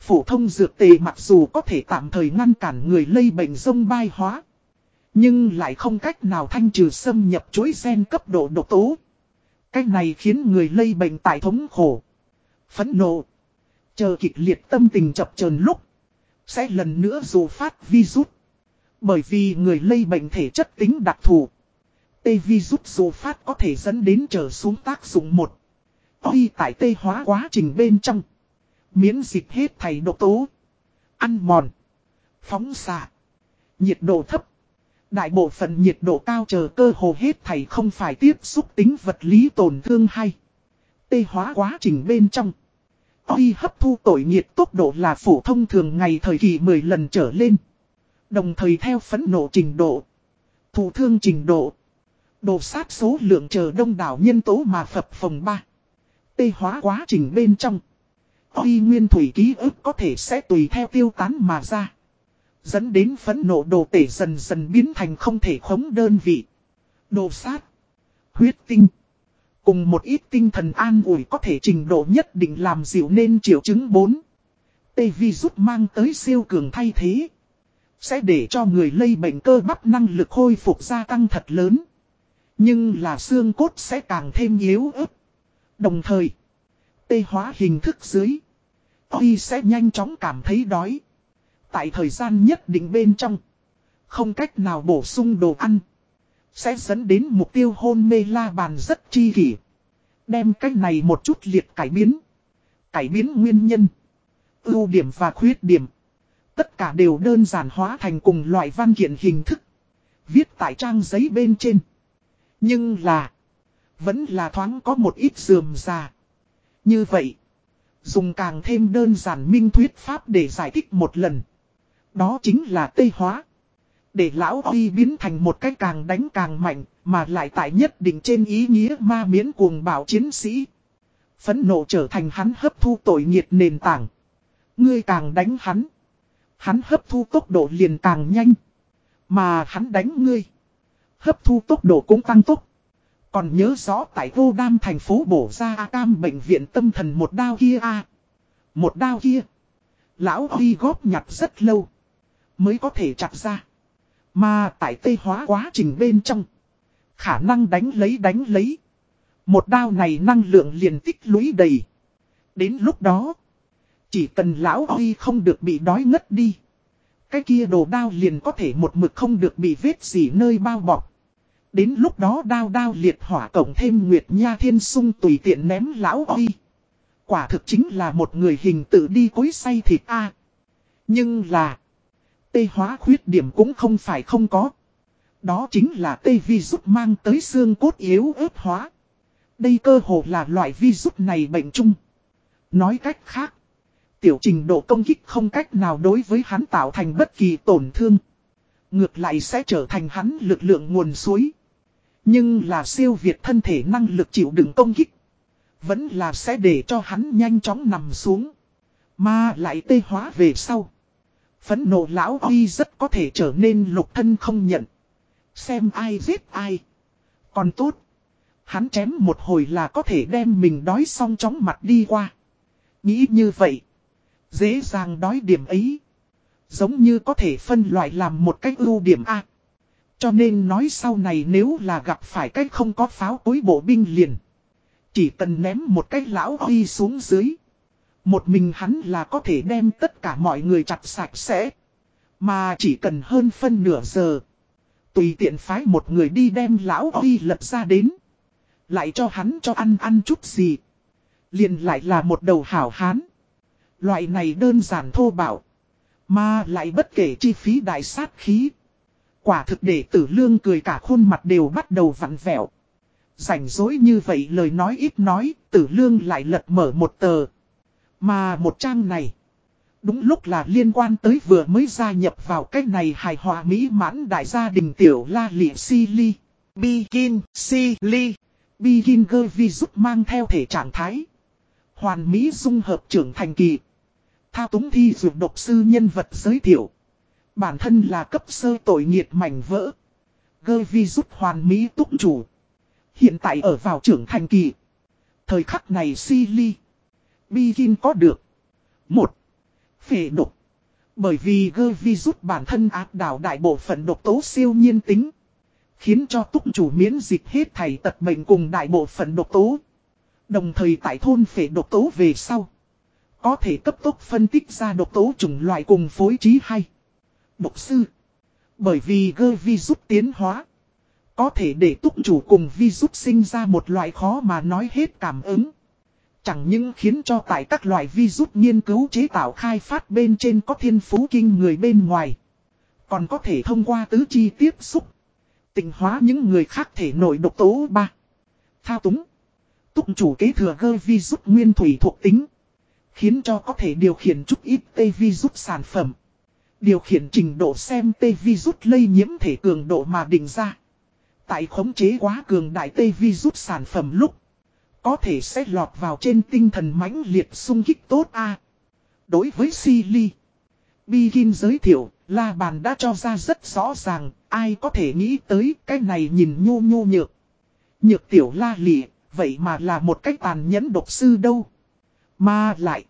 Phổ thông dược tề mặc dù có thể tạm thời ngăn cản người lây bệnh sông bai hóa. Nhưng lại không cách nào thanh trừ xâm nhập chuỗi gen cấp độ độc tố. Cách này khiến người lây bệnh tại thống khổ. Phẫn nộ. Chờ kịch liệt tâm tình chập chờn lúc. Sẽ lần nữa dù phát virus. Bởi vì người lây bệnh thể chất tính đặc thù. Tê virus dù phát có thể dẫn đến trở xuống tác dụng một. Tuy tại tê hóa quá trình bên trong. Miễn dịch hết thầy độc tố. Ăn mòn. Phóng xạ. Nhiệt độ thấp. Đại bộ phận nhiệt độ cao chờ cơ hồ hết thầy không phải tiếp xúc tính vật lý tổn thương hay. Tê hóa quá trình bên trong. Tuy hấp thu tội nhiệt tốc độ là phổ thông thường ngày thời kỳ 10 lần trở lên. Đồng thời theo phấn nộ trình độ. Thủ thương trình độ. Đồ sát số lượng chờ đông đảo nhân tố mà phập phòng 3. Tê hóa quá trình bên trong. khi nguyên thủy ký ức có thể sẽ tùy theo tiêu tán mà ra. Dẫn đến phấn nộ đồ tể dần dần biến thành không thể khống đơn vị. Đồ sát. Huyết tinh. Cùng một ít tinh thần an ủi có thể trình độ nhất định làm dịu nên triệu chứng 4. Tê vi rút mang tới siêu cường thay thế. Sẽ để cho người lây bệnh cơ bắp năng lực hồi phục gia tăng thật lớn. Nhưng là xương cốt sẽ càng thêm yếu ớt. Đồng thời, tê hóa hình thức dưới. Huy sẽ nhanh chóng cảm thấy đói. Tại thời gian nhất định bên trong. Không cách nào bổ sung đồ ăn. Sẽ dẫn đến mục tiêu hôn mê la bàn rất chi kỷ. Đem cách này một chút liệt cải biến. Cải biến nguyên nhân. ưu điểm và khuyết điểm. Tất cả đều đơn giản hóa thành cùng loại văn kiện hình thức. Viết tại trang giấy bên trên. Nhưng là. Vẫn là thoáng có một ít dườm già. Như vậy. Dùng càng thêm đơn giản minh thuyết pháp để giải thích một lần. Đó chính là tây hóa. Để lão Huy biến thành một cái càng đánh càng mạnh, mà lại tại nhất định trên ý nghĩa ma miễn cuồng bảo chiến sĩ. Phấn nộ trở thành hắn hấp thu tội nghiệt nền tảng. Ngươi càng đánh hắn. Hắn hấp thu tốc độ liền càng nhanh. Mà hắn đánh ngươi. Hấp thu tốc độ cũng tăng tốc. Còn nhớ rõ tại vô đam thành phố bổ ra A cam bệnh viện tâm thần một đao kia a Một đao kia. Lão Huy góp nhặt rất lâu. Mới có thể chặt ra. Mà tại tây hóa quá trình bên trong. Khả năng đánh lấy đánh lấy. Một đao này năng lượng liền tích lũy đầy. Đến lúc đó. Chỉ cần lão Huy không được bị đói ngất đi. Cái kia đồ đao liền có thể một mực không được bị vết gì nơi bao bọc. Đến lúc đó đao đao liệt hỏa cổng thêm Nguyệt Nha Thiên Sung tùy tiện ném lão Huy. Quả thực chính là một người hình tự đi cối say thịt A. Nhưng là. Tê hóa khuyết điểm cũng không phải không có. Đó chính là tê vi rút mang tới xương cốt yếu ớt hóa. Đây cơ hồ là loại vi rút này bệnh chung. Nói cách khác. Tiểu trình độ công kích không cách nào đối với hắn tạo thành bất kỳ tổn thương. Ngược lại sẽ trở thành hắn lực lượng nguồn suối. Nhưng là siêu việt thân thể năng lực chịu đựng công kích. Vẫn là sẽ để cho hắn nhanh chóng nằm xuống. Mà lại tê hóa về sau. Phấn nộ lão Huy rất có thể trở nên lục thân không nhận. Xem ai giết ai. Còn tốt. Hắn chém một hồi là có thể đem mình đói xong chóng mặt đi qua. Nghĩ như vậy. Dễ dàng đói điểm ấy. Giống như có thể phân loại làm một cách ưu điểm A. Cho nên nói sau này nếu là gặp phải cách không có pháo cối bộ binh liền. Chỉ cần ném một cái lão huy xuống dưới. Một mình hắn là có thể đem tất cả mọi người chặt sạch sẽ. Mà chỉ cần hơn phân nửa giờ. Tùy tiện phái một người đi đem lão đi lật ra đến. Lại cho hắn cho ăn ăn chút gì. Liền lại là một đầu hảo hán. Loại này đơn giản thô bạo. Mà lại bất kể chi phí đại sát khí. Quả thực để tử lương cười cả khuôn mặt đều bắt đầu vặn vẹo. Rảnh rỗi như vậy lời nói ít nói, tử lương lại lật mở một tờ. Mà một trang này. Đúng lúc là liên quan tới vừa mới gia nhập vào cách này hài hòa mỹ mãn đại gia đình tiểu la lịa si ly. Bikin si ly. Bikin gơ vi giúp mang theo thể trạng thái. Hoàn mỹ dung hợp trưởng thành kỳ. Thao túng thi dược độc sư nhân vật giới thiệu. Bản thân là cấp sơ tội nghiệt mảnh vỡ. Gơ vi giúp hoàn mỹ túc chủ. Hiện tại ở vào trưởng thành kỳ. Thời khắc này si ly begin có được. Một. Phệ độc. Bởi vì gơ vi rút bản thân áp đảo đại bộ phận độc tố siêu nhiên tính. Khiến cho túc chủ miễn dịch hết thảy tật bệnh cùng đại bộ phận độc tố. Đồng thời tại thôn phệ độc tố về sau. Có thể cấp tốc phân tích ra độc tố chủng loại cùng phối trí hay. Độc sư. Bởi vì gơ vi rút tiến hóa. Có thể để túc chủ cùng vi rút sinh ra một loại khó mà nói hết cảm ứng. Chẳng những khiến cho tại các loại virus nghiên cứu chế tạo khai phát bên trên có thiên phú kinh người bên ngoài. Còn có thể thông qua tứ chi tiếp xúc. Tình hóa những người khác thể nội độc tố ba Thao túng. Túc chủ kế thừa gơ virus nguyên thủy thuộc tính. Khiến cho có thể điều khiển chút ít tê virus sản phẩm. Điều khiển trình độ xem tê virus lây nhiễm thể cường độ mà định ra. Tại khống chế quá cường đại tê virus sản phẩm lúc. Có thể sẽ lọt vào trên tinh thần mãnh liệt sung kích tốt a Đối với Silly, Bikin giới thiệu, La Bàn đã cho ra rất rõ ràng, ai có thể nghĩ tới cái này nhìn nhô nhô nhược. Nhược tiểu la lị, vậy mà là một cách tàn nhẫn độc sư đâu. Mà lại,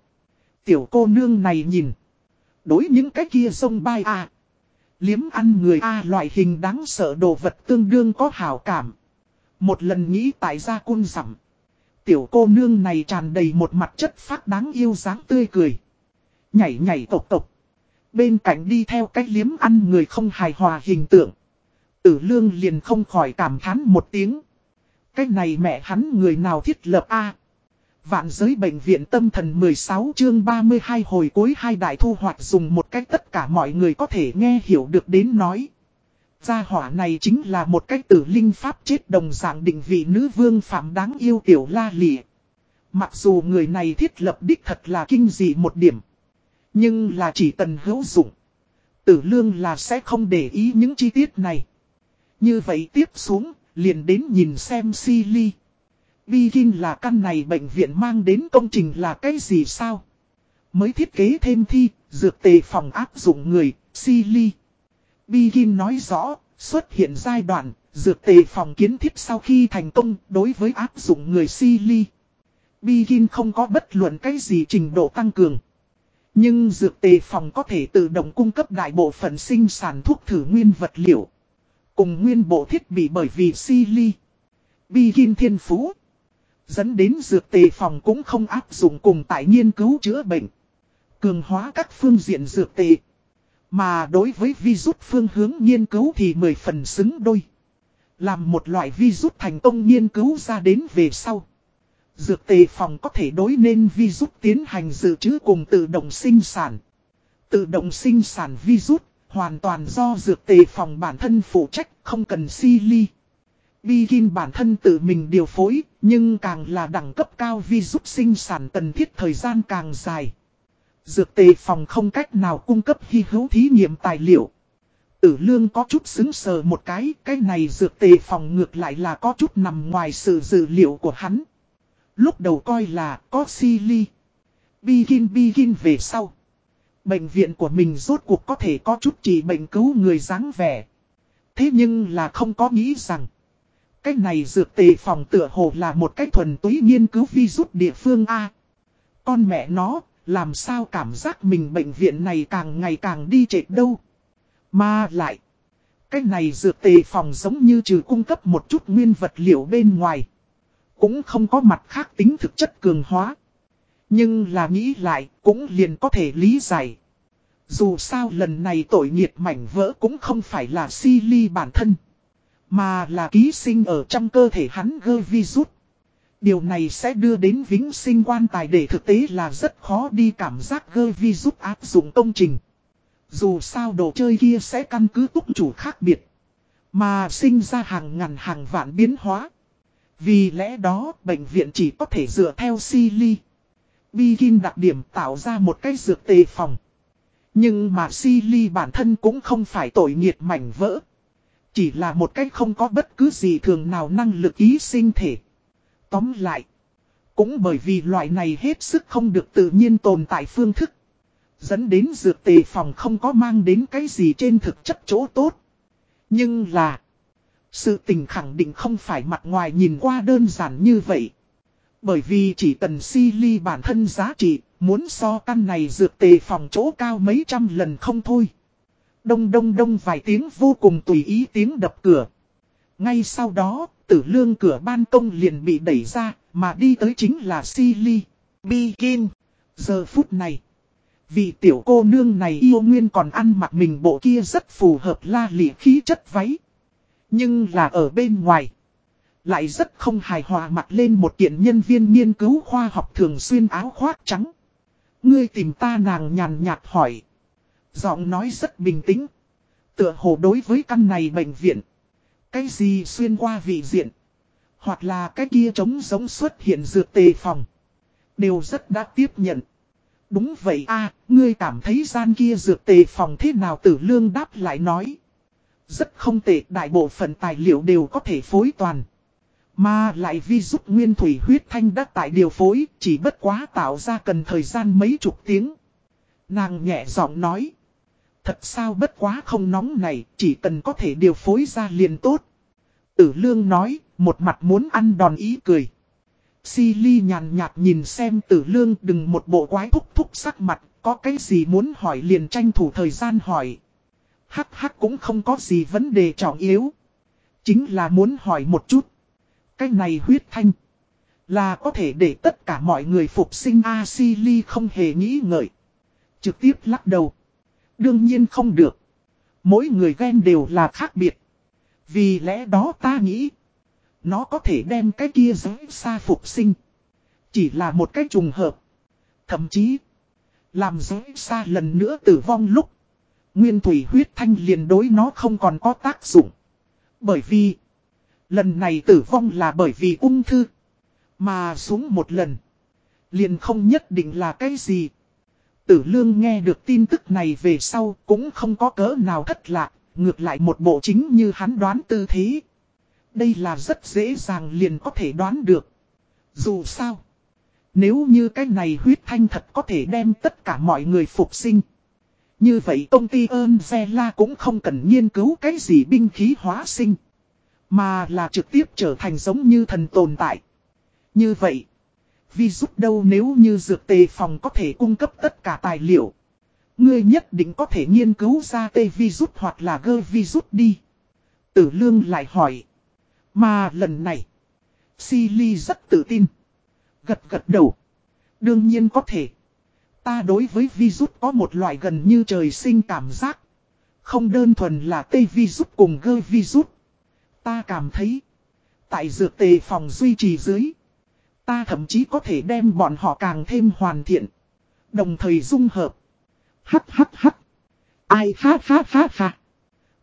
tiểu cô nương này nhìn. Đối những cái kia sông bay a Liếm ăn người a loại hình đáng sợ đồ vật tương đương có hảo cảm. Một lần nghĩ tại gia cun rằm. Tiểu cô nương này tràn đầy một mặt chất phát đáng yêu dáng tươi cười. Nhảy nhảy tộc tộc. Bên cạnh đi theo cách liếm ăn người không hài hòa hình tượng. Tử lương liền không khỏi cảm thán một tiếng. Cái này mẹ hắn người nào thiết lập A. Vạn giới bệnh viện tâm thần 16 chương 32 hồi cuối hai đại thu hoạch dùng một cách tất cả mọi người có thể nghe hiểu được đến nói. Gia hỏa này chính là một cách tử linh pháp chết đồng dạng định vị nữ vương phạm đáng yêu tiểu la lịa. Mặc dù người này thiết lập đích thật là kinh dị một điểm. Nhưng là chỉ tần hữu dụng. Tử lương là sẽ không để ý những chi tiết này. Như vậy tiếp xuống, liền đến nhìn xem si ly. Bikin là căn này bệnh viện mang đến công trình là cái gì sao? Mới thiết kế thêm thi, dược tề phòng áp dụng người, si ly. Bikin nói rõ, xuất hiện giai đoạn, dược tề phòng kiến thiết sau khi thành công đối với áp dụng người si ly. Bikin không có bất luận cái gì trình độ tăng cường. Nhưng dược tề phòng có thể tự động cung cấp đại bộ phận sinh sản thuốc thử nguyên vật liệu. Cùng nguyên bộ thiết bị bởi vì si ly. Bikin thiên phú. Dẫn đến dược tề phòng cũng không áp dụng cùng tại nghiên cứu chữa bệnh. Cường hóa các phương diện dược tề. Mà đối với virus phương hướng nghiên cứu thì mười phần xứng đôi. Làm một loại virus thành công nghiên cứu ra đến về sau. Dược tề phòng có thể đối nên virus tiến hành dự trữ cùng tự động sinh sản. Tự động sinh sản virus, hoàn toàn do dược tề phòng bản thân phụ trách, không cần si ly. Bikin bản thân tự mình điều phối, nhưng càng là đẳng cấp cao virus sinh sản cần thiết thời gian càng dài. Dược tề phòng không cách nào cung cấp hy hữu thí nghiệm tài liệu. Tử lương có chút xứng sờ một cái, cái này dược tề phòng ngược lại là có chút nằm ngoài sự dự liệu của hắn. Lúc đầu coi là có si ly. Begin begin về sau. Bệnh viện của mình rốt cuộc có thể có chút chỉ bệnh cứu người dáng vẻ. Thế nhưng là không có nghĩ rằng. Cái này dược tề phòng tựa hồ là một cách thuần túy nghiên cứu virus địa phương A. Con mẹ nó, làm sao cảm giác mình bệnh viện này càng ngày càng đi trệt đâu. Mà lại. Cái này dược tề phòng giống như trừ cung cấp một chút nguyên vật liệu bên ngoài. Cũng không có mặt khác tính thực chất cường hóa. Nhưng là nghĩ lại, cũng liền có thể lý giải. Dù sao lần này tội nghiệt mảnh vỡ cũng không phải là si ly bản thân. Mà là ký sinh ở trong cơ thể hắn gơ virus. Điều này sẽ đưa đến vĩnh sinh quan tài để thực tế là rất khó đi cảm giác gơ giúp áp dụng công trình. Dù sao đồ chơi kia sẽ căn cứ túc chủ khác biệt. Mà sinh ra hàng ngàn hàng vạn biến hóa. Vì lẽ đó, bệnh viện chỉ có thể dựa theo si ly. Bikin đặc điểm tạo ra một cái dược tề phòng. Nhưng mà si ly bản thân cũng không phải tội nghiệt mảnh vỡ. Chỉ là một cách không có bất cứ gì thường nào năng lực ý sinh thể. Tóm lại. Cũng bởi vì loại này hết sức không được tự nhiên tồn tại phương thức. Dẫn đến dược tề phòng không có mang đến cái gì trên thực chất chỗ tốt. Nhưng là. Sự tình khẳng định không phải mặt ngoài nhìn qua đơn giản như vậy. Bởi vì chỉ cần si ly bản thân giá trị, muốn so căn này dược tề phòng chỗ cao mấy trăm lần không thôi. Đông đông đông vài tiếng vô cùng tùy ý tiếng đập cửa. Ngay sau đó, tử lương cửa ban công liền bị đẩy ra, mà đi tới chính là Silly Begin. Bikin. Giờ phút này, vị tiểu cô nương này yêu nguyên còn ăn mặc mình bộ kia rất phù hợp la lị khí chất váy. Nhưng là ở bên ngoài. Lại rất không hài hòa mặc lên một kiện nhân viên nghiên cứu khoa học thường xuyên áo khoác trắng. Ngươi tìm ta nàng nhàn nhạt hỏi. Giọng nói rất bình tĩnh. Tựa hồ đối với căn này bệnh viện. Cái gì xuyên qua vị diện. Hoặc là cái kia trống giống xuất hiện dược tề phòng. Đều rất đã tiếp nhận. Đúng vậy a, ngươi cảm thấy gian kia dược tề phòng thế nào tử lương đáp lại nói. Rất không tệ, đại bộ phận tài liệu đều có thể phối toàn. Mà lại vi giúp nguyên thủy huyết thanh đắc tại điều phối, chỉ bất quá tạo ra cần thời gian mấy chục tiếng. Nàng nhẹ giọng nói. Thật sao bất quá không nóng này chỉ cần có thể điều phối ra liền tốt. Tử lương nói một mặt muốn ăn đòn ý cười. Si ly nhàn nhạt nhìn xem tử lương đừng một bộ quái thúc thúc sắc mặt, có cái gì muốn hỏi liền tranh thủ thời gian hỏi. Hắc hắc cũng không có gì vấn đề trọng yếu. Chính là muốn hỏi một chút. Cái này huyết thanh. Là có thể để tất cả mọi người phục sinh A Si Ly không hề nghĩ ngợi. Trực tiếp lắc đầu. Đương nhiên không được. Mỗi người ghen đều là khác biệt. Vì lẽ đó ta nghĩ. Nó có thể đem cái kia giới xa phục sinh. Chỉ là một cái trùng hợp. Thậm chí. Làm giới xa lần nữa tử vong lúc. Nguyên thủy huyết thanh liền đối nó không còn có tác dụng. Bởi vì. Lần này tử vong là bởi vì ung thư. Mà xuống một lần. Liền không nhất định là cái gì. Tử lương nghe được tin tức này về sau cũng không có cỡ nào thất lạc. Ngược lại một bộ chính như hắn đoán tư thế. Đây là rất dễ dàng liền có thể đoán được. Dù sao. Nếu như cái này huyết thanh thật có thể đem tất cả mọi người phục sinh. Như vậy công ty ơn Zela cũng không cần nghiên cứu cái gì binh khí hóa sinh. Mà là trực tiếp trở thành giống như thần tồn tại. Như vậy. Virus đâu nếu như dược tề phòng có thể cung cấp tất cả tài liệu. Ngươi nhất định có thể nghiên cứu ra tê virus hoặc là gơ virus đi. Tử lương lại hỏi. Mà lần này. Silly rất tự tin. Gật gật đầu. Đương nhiên có thể. Ta đối với virus có một loại gần như trời sinh cảm giác. Không đơn thuần là tê virus cùng gơ virus. Ta cảm thấy. Tại dược tề phòng duy trì dưới. Ta thậm chí có thể đem bọn họ càng thêm hoàn thiện. Đồng thời dung hợp. Hắt hắt hắt. Ai ha ha ha ha.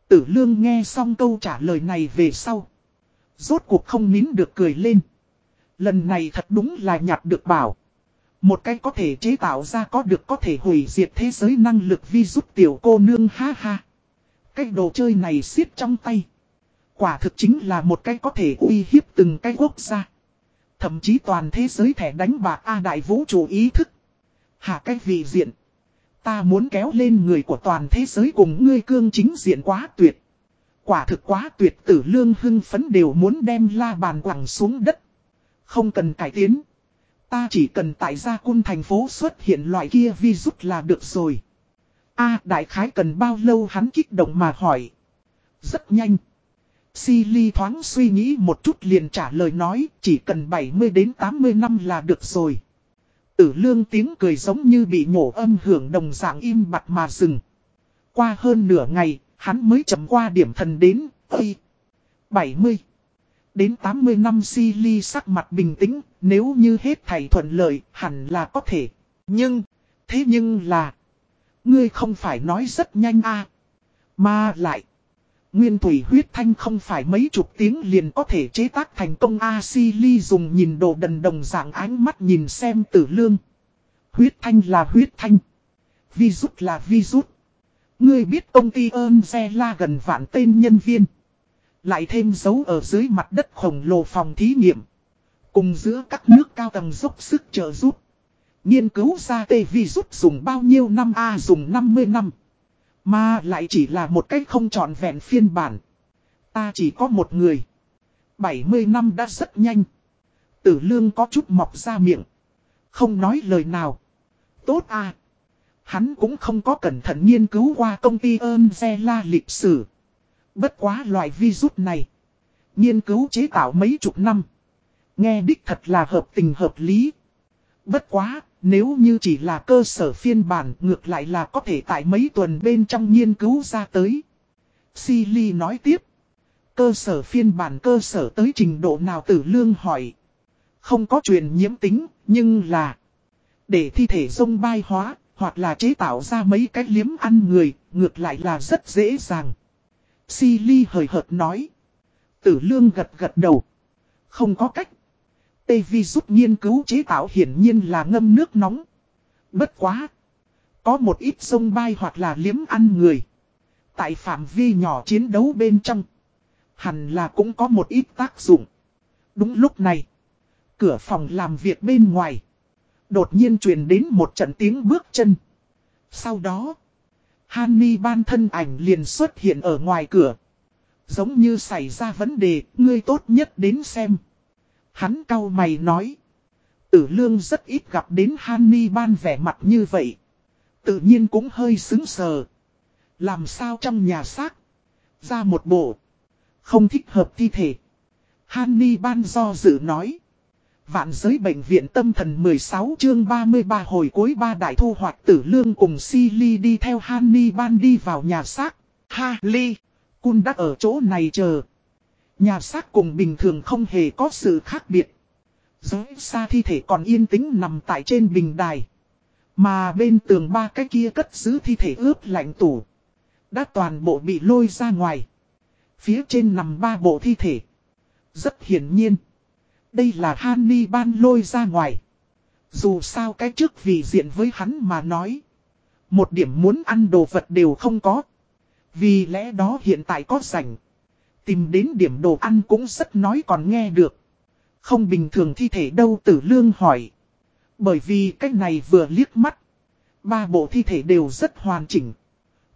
Tử lương nghe xong câu trả lời này về sau. Rốt cuộc không nín được cười lên. Lần này thật đúng là nhặt được bảo. Một cái có thể chế tạo ra có được có thể hủy diệt thế giới năng lực vi rút tiểu cô nương ha ha. Cái đồ chơi này siết trong tay. Quả thực chính là một cái có thể uy hiếp từng cái quốc gia. Thậm chí toàn thế giới thẻ đánh bạc A đại vũ trụ ý thức. Hạ cái vị diện. Ta muốn kéo lên người của toàn thế giới cùng ngươi cương chính diện quá tuyệt. Quả thực quá tuyệt tử lương hưng phấn đều muốn đem la bàn quẳng xuống đất. Không cần cải tiến. Ta chỉ cần tại gia cung thành phố xuất hiện loại kia virus là được rồi. A đại khái cần bao lâu hắn kích động mà hỏi. Rất nhanh. Silly thoáng suy nghĩ một chút liền trả lời nói chỉ cần 70 đến 80 năm là được rồi. Tử lương tiếng cười giống như bị nhổ âm hưởng đồng dạng im bặt mà dừng. Qua hơn nửa ngày, hắn mới chấm qua điểm thần đến, ơi! 70. Đến 80 năm si ly sắc mặt bình tĩnh, nếu như hết thầy thuận lợi, hẳn là có thể. Nhưng, thế nhưng là, ngươi không phải nói rất nhanh a Mà lại, nguyên thủy huyết thanh không phải mấy chục tiếng liền có thể chế tác thành công a si ly dùng nhìn đồ đần đồng dạng ánh mắt nhìn xem tử lương. Huyết thanh là huyết thanh. vi rút là vi rút. Ngươi biết công ty ơn xe la gần vạn tên nhân viên. Lại thêm dấu ở dưới mặt đất khổng lồ phòng thí nghiệm. Cùng giữa các nước cao tầng dốc sức trợ giúp. Nghiên cứu ra tê rút dùng bao nhiêu năm A dùng 50 năm. Mà lại chỉ là một cách không trọn vẹn phiên bản. Ta chỉ có một người. 70 năm đã rất nhanh. Tử lương có chút mọc ra miệng. Không nói lời nào. Tốt à. Hắn cũng không có cẩn thận nghiên cứu qua công ty ơn la lịch sử. Bất quá loại virus này. Nghiên cứu chế tạo mấy chục năm. Nghe đích thật là hợp tình hợp lý. Bất quá, nếu như chỉ là cơ sở phiên bản ngược lại là có thể tại mấy tuần bên trong nghiên cứu ra tới. Silly nói tiếp. Cơ sở phiên bản cơ sở tới trình độ nào tử lương hỏi. Không có truyền nhiễm tính, nhưng là... Để thi thể sông bay hóa, hoặc là chế tạo ra mấy cái liếm ăn người, ngược lại là rất dễ dàng. Silly hời hợt nói. Tử lương gật gật đầu. Không có cách. Tê vi rút nghiên cứu chế tạo hiển nhiên là ngâm nước nóng. Bất quá. Có một ít sông bay hoặc là liếm ăn người. Tại phạm vi nhỏ chiến đấu bên trong. Hẳn là cũng có một ít tác dụng. Đúng lúc này. Cửa phòng làm việc bên ngoài. Đột nhiên truyền đến một trận tiếng bước chân. Sau đó. Hanni ban thân ảnh liền xuất hiện ở ngoài cửa. Giống như xảy ra vấn đề, ngươi tốt nhất đến xem. Hắn cau mày nói. Tử lương rất ít gặp đến Hanni ban vẻ mặt như vậy. Tự nhiên cũng hơi xứng sờ. Làm sao trong nhà xác. Ra một bộ. Không thích hợp thi thể. Hanni ban do dự nói. Vạn giới bệnh viện tâm thần 16 chương 33 hồi cuối ba đại thu hoạch tử lương cùng Silly đi theo Hanni ban đi vào nhà xác. Ha Ly, Cun đã ở chỗ này chờ. Nhà xác cùng bình thường không hề có sự khác biệt. Giới xa thi thể còn yên tĩnh nằm tại trên bình đài. Mà bên tường ba cái kia cất giữ thi thể ướp lạnh tủ. Đã toàn bộ bị lôi ra ngoài. Phía trên nằm ba bộ thi thể. Rất hiển nhiên. Đây là Hanni ban lôi ra ngoài. Dù sao cái trước vì diện với hắn mà nói. Một điểm muốn ăn đồ vật đều không có. Vì lẽ đó hiện tại có rảnh. Tìm đến điểm đồ ăn cũng rất nói còn nghe được. Không bình thường thi thể đâu tử lương hỏi. Bởi vì cái này vừa liếc mắt. Ba bộ thi thể đều rất hoàn chỉnh.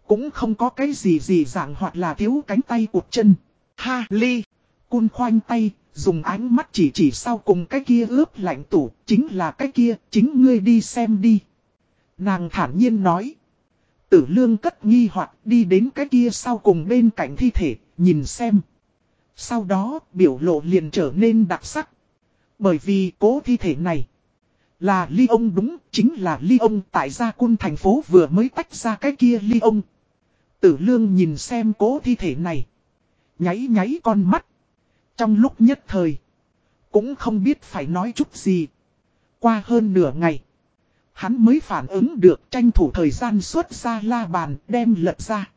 Cũng không có cái gì gì dạng hoặc là thiếu cánh tay cụt chân. Ha ly. Cun khoanh tay, dùng ánh mắt chỉ chỉ sau cùng cái kia ướp lạnh tủ, chính là cái kia, chính ngươi đi xem đi. Nàng thản nhiên nói. Tử lương cất nghi hoặc đi đến cái kia sau cùng bên cạnh thi thể, nhìn xem. Sau đó, biểu lộ liền trở nên đặc sắc. Bởi vì cố thi thể này là ly ông đúng, chính là ly ông tại gia quân thành phố vừa mới tách ra cái kia ly ông. Tử lương nhìn xem cố thi thể này. Nháy nháy con mắt. Trong lúc nhất thời, cũng không biết phải nói chút gì. Qua hơn nửa ngày, hắn mới phản ứng được tranh thủ thời gian xuất ra la bàn đem lật ra.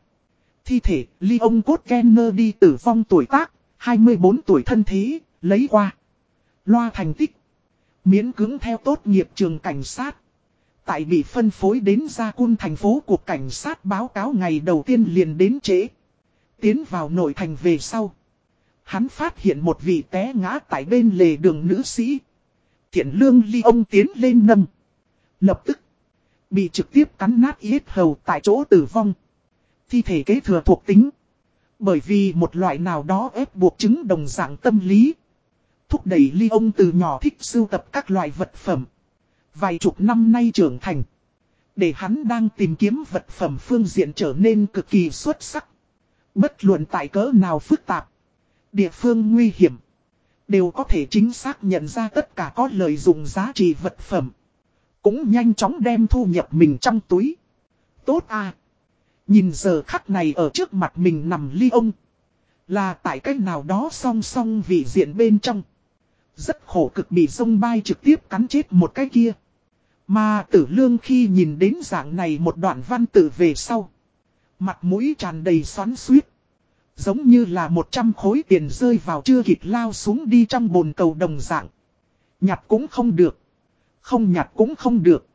Thi thể, ly ông cốt Kenner đi tử vong tuổi tác, 24 tuổi thân thế, lấy qua. Loa thành tích. Miễn cứng theo tốt nghiệp trường cảnh sát. Tại bị phân phối đến gia cun thành phố cuộc cảnh sát báo cáo ngày đầu tiên liền đến trễ. Tiến vào nội thành về sau. Hắn phát hiện một vị té ngã tại bên lề đường nữ sĩ. Thiện lương ly ông tiến lên nâng. Lập tức. Bị trực tiếp cắn nát yết hầu tại chỗ tử vong. Thi thể kế thừa thuộc tính. Bởi vì một loại nào đó ép buộc chứng đồng dạng tâm lý. Thúc đẩy ly ông từ nhỏ thích sưu tập các loại vật phẩm. Vài chục năm nay trưởng thành. Để hắn đang tìm kiếm vật phẩm phương diện trở nên cực kỳ xuất sắc. Bất luận tại cỡ nào phức tạp. Địa phương nguy hiểm. Đều có thể chính xác nhận ra tất cả có lợi dụng giá trị vật phẩm. cũng nhanh chóng đem thu nhập mình trong túi. Tốt à. Nhìn giờ khắc này ở trước mặt mình nằm ly ông. Là tại cách nào đó song song vị diện bên trong. Rất khổ cực bị sông bay trực tiếp cắn chết một cái kia. Mà tử lương khi nhìn đến dạng này một đoạn văn tự về sau. Mặt mũi tràn đầy xoắn suýt. Giống như là một trăm khối tiền rơi vào chưa kịp lao xuống đi trong bồn cầu đồng dạng. Nhặt cũng không được. Không nhặt cũng không được.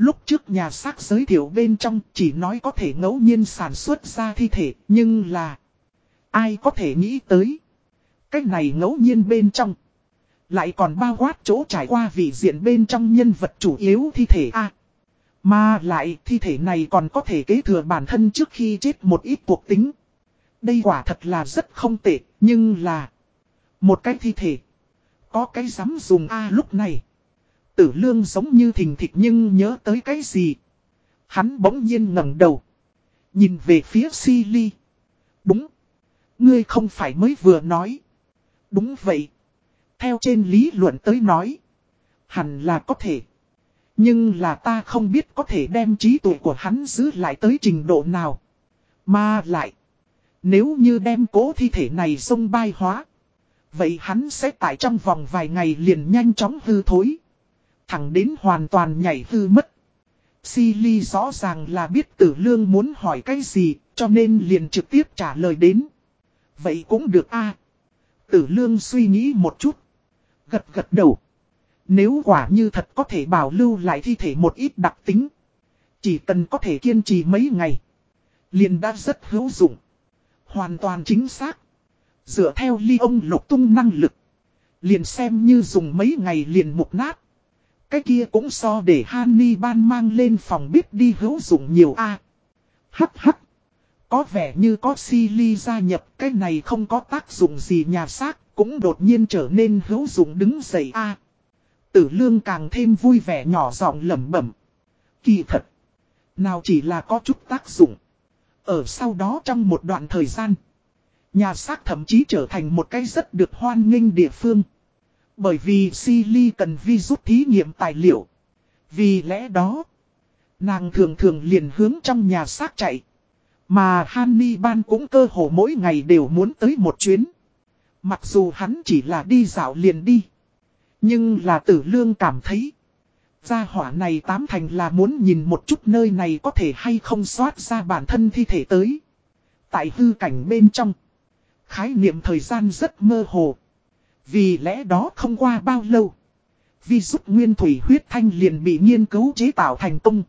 Lúc trước nhà xác giới thiệu bên trong chỉ nói có thể ngẫu nhiên sản xuất ra thi thể, nhưng là... Ai có thể nghĩ tới? Cách này ngẫu nhiên bên trong. Lại còn bao quát chỗ trải qua vị diện bên trong nhân vật chủ yếu thi thể A. mà lại thi thể này còn có thể kế thừa bản thân trước khi chết một ít cuộc tính. Đây quả thật là rất không tệ, nhưng là... Một cái thi thể. Có cái dám dùng A lúc này. Tử lương giống như thình thịch nhưng nhớ tới cái gì. Hắn bỗng nhiên ngẩng đầu. Nhìn về phía Silly. Đúng. Ngươi không phải mới vừa nói. Đúng vậy. Theo trên lý luận tới nói. Hẳn là có thể. Nhưng là ta không biết có thể đem trí tuệ của hắn giữ lại tới trình độ nào. Mà lại. Nếu như đem cố thi thể này sông bay hóa. Vậy hắn sẽ tại trong vòng vài ngày liền nhanh chóng hư thối. Thẳng đến hoàn toàn nhảy hư mất. Silly rõ ràng là biết tử lương muốn hỏi cái gì, cho nên liền trực tiếp trả lời đến. Vậy cũng được a Tử lương suy nghĩ một chút. Gật gật đầu. Nếu quả như thật có thể bảo lưu lại thi thể một ít đặc tính. Chỉ cần có thể kiên trì mấy ngày. Liền đã rất hữu dụng. Hoàn toàn chính xác. Dựa theo ly ông lục tung năng lực. Liền xem như dùng mấy ngày liền mục nát. Cái kia cũng so để Hany ban mang lên phòng bếp đi hữu dụng nhiều a. Hắc hắc. Có vẻ như có Silly gia nhập cái này không có tác dụng gì nhà xác, cũng đột nhiên trở nên hữu dụng đứng dậy a. tử lương càng thêm vui vẻ nhỏ giọng lẩm bẩm. Kỳ thật. Nào chỉ là có chút tác dụng. Ở sau đó trong một đoạn thời gian. Nhà xác thậm chí trở thành một cái rất được hoan nghênh địa phương. Bởi vì Silly cần vi rút thí nghiệm tài liệu. Vì lẽ đó, nàng thường thường liền hướng trong nhà xác chạy. Mà Hanni Ban cũng cơ hồ mỗi ngày đều muốn tới một chuyến. Mặc dù hắn chỉ là đi dạo liền đi. Nhưng là tử lương cảm thấy. Gia hỏa này tám thành là muốn nhìn một chút nơi này có thể hay không xoát ra bản thân thi thể tới. Tại hư cảnh bên trong. Khái niệm thời gian rất mơ hồ. Vì lẽ đó không qua bao lâu. Vi rút nguyên thủy huyết thanh liền bị nghiên cứu chế tạo thành công.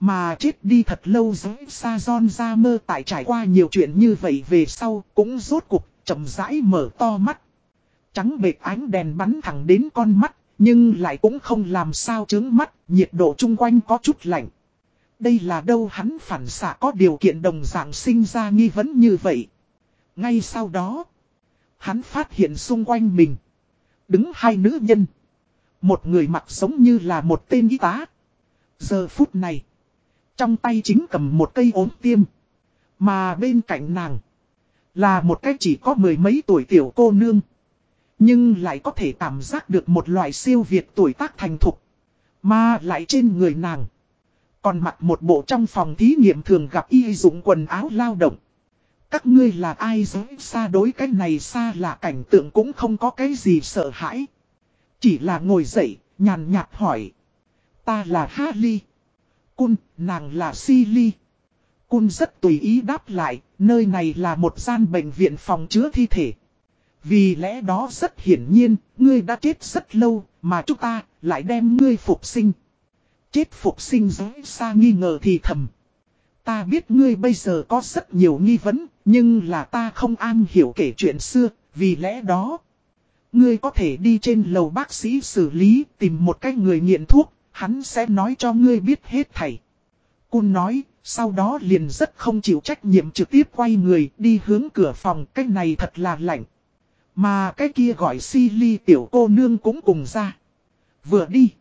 Mà chết đi thật lâu giới xa giòn ra mơ tại trải qua nhiều chuyện như vậy về sau cũng rốt cuộc chậm rãi mở to mắt. Trắng bệt ánh đèn bắn thẳng đến con mắt, nhưng lại cũng không làm sao chướng mắt, nhiệt độ chung quanh có chút lạnh. Đây là đâu hắn phản xạ có điều kiện đồng dạng sinh ra nghi vấn như vậy. Ngay sau đó, hắn phát hiện xung quanh mình. Đứng hai nữ nhân. Một người mặc giống như là một tên y tá. Giờ phút này, trong tay chính cầm một cây ốm tiêm. Mà bên cạnh nàng, là một cái chỉ có mười mấy tuổi tiểu cô nương. Nhưng lại có thể cảm giác được một loại siêu việt tuổi tác thành thục. Mà lại trên người nàng. Còn mặc một bộ trong phòng thí nghiệm thường gặp y dụng quần áo lao động. Các ngươi là ai dối xa đối cái này xa là cảnh tượng cũng không có cái gì sợ hãi. Chỉ là ngồi dậy, nhàn nhạt hỏi. Ta là Harley. Cun, nàng là Silly. Cun rất tùy ý đáp lại, nơi này là một gian bệnh viện phòng chứa thi thể. Vì lẽ đó rất hiển nhiên, ngươi đã chết rất lâu, mà chúng ta lại đem ngươi phục sinh. Chết phục sinh dối xa nghi ngờ thì thầm. Ta biết ngươi bây giờ có rất nhiều nghi vấn, nhưng là ta không an hiểu kể chuyện xưa, vì lẽ đó. Ngươi có thể đi trên lầu bác sĩ xử lý, tìm một cái người nghiện thuốc, hắn sẽ nói cho ngươi biết hết thầy. Cun nói, sau đó liền rất không chịu trách nhiệm trực tiếp quay người đi hướng cửa phòng, cái này thật là lạnh. Mà cái kia gọi si ly tiểu cô nương cũng cùng ra. Vừa đi.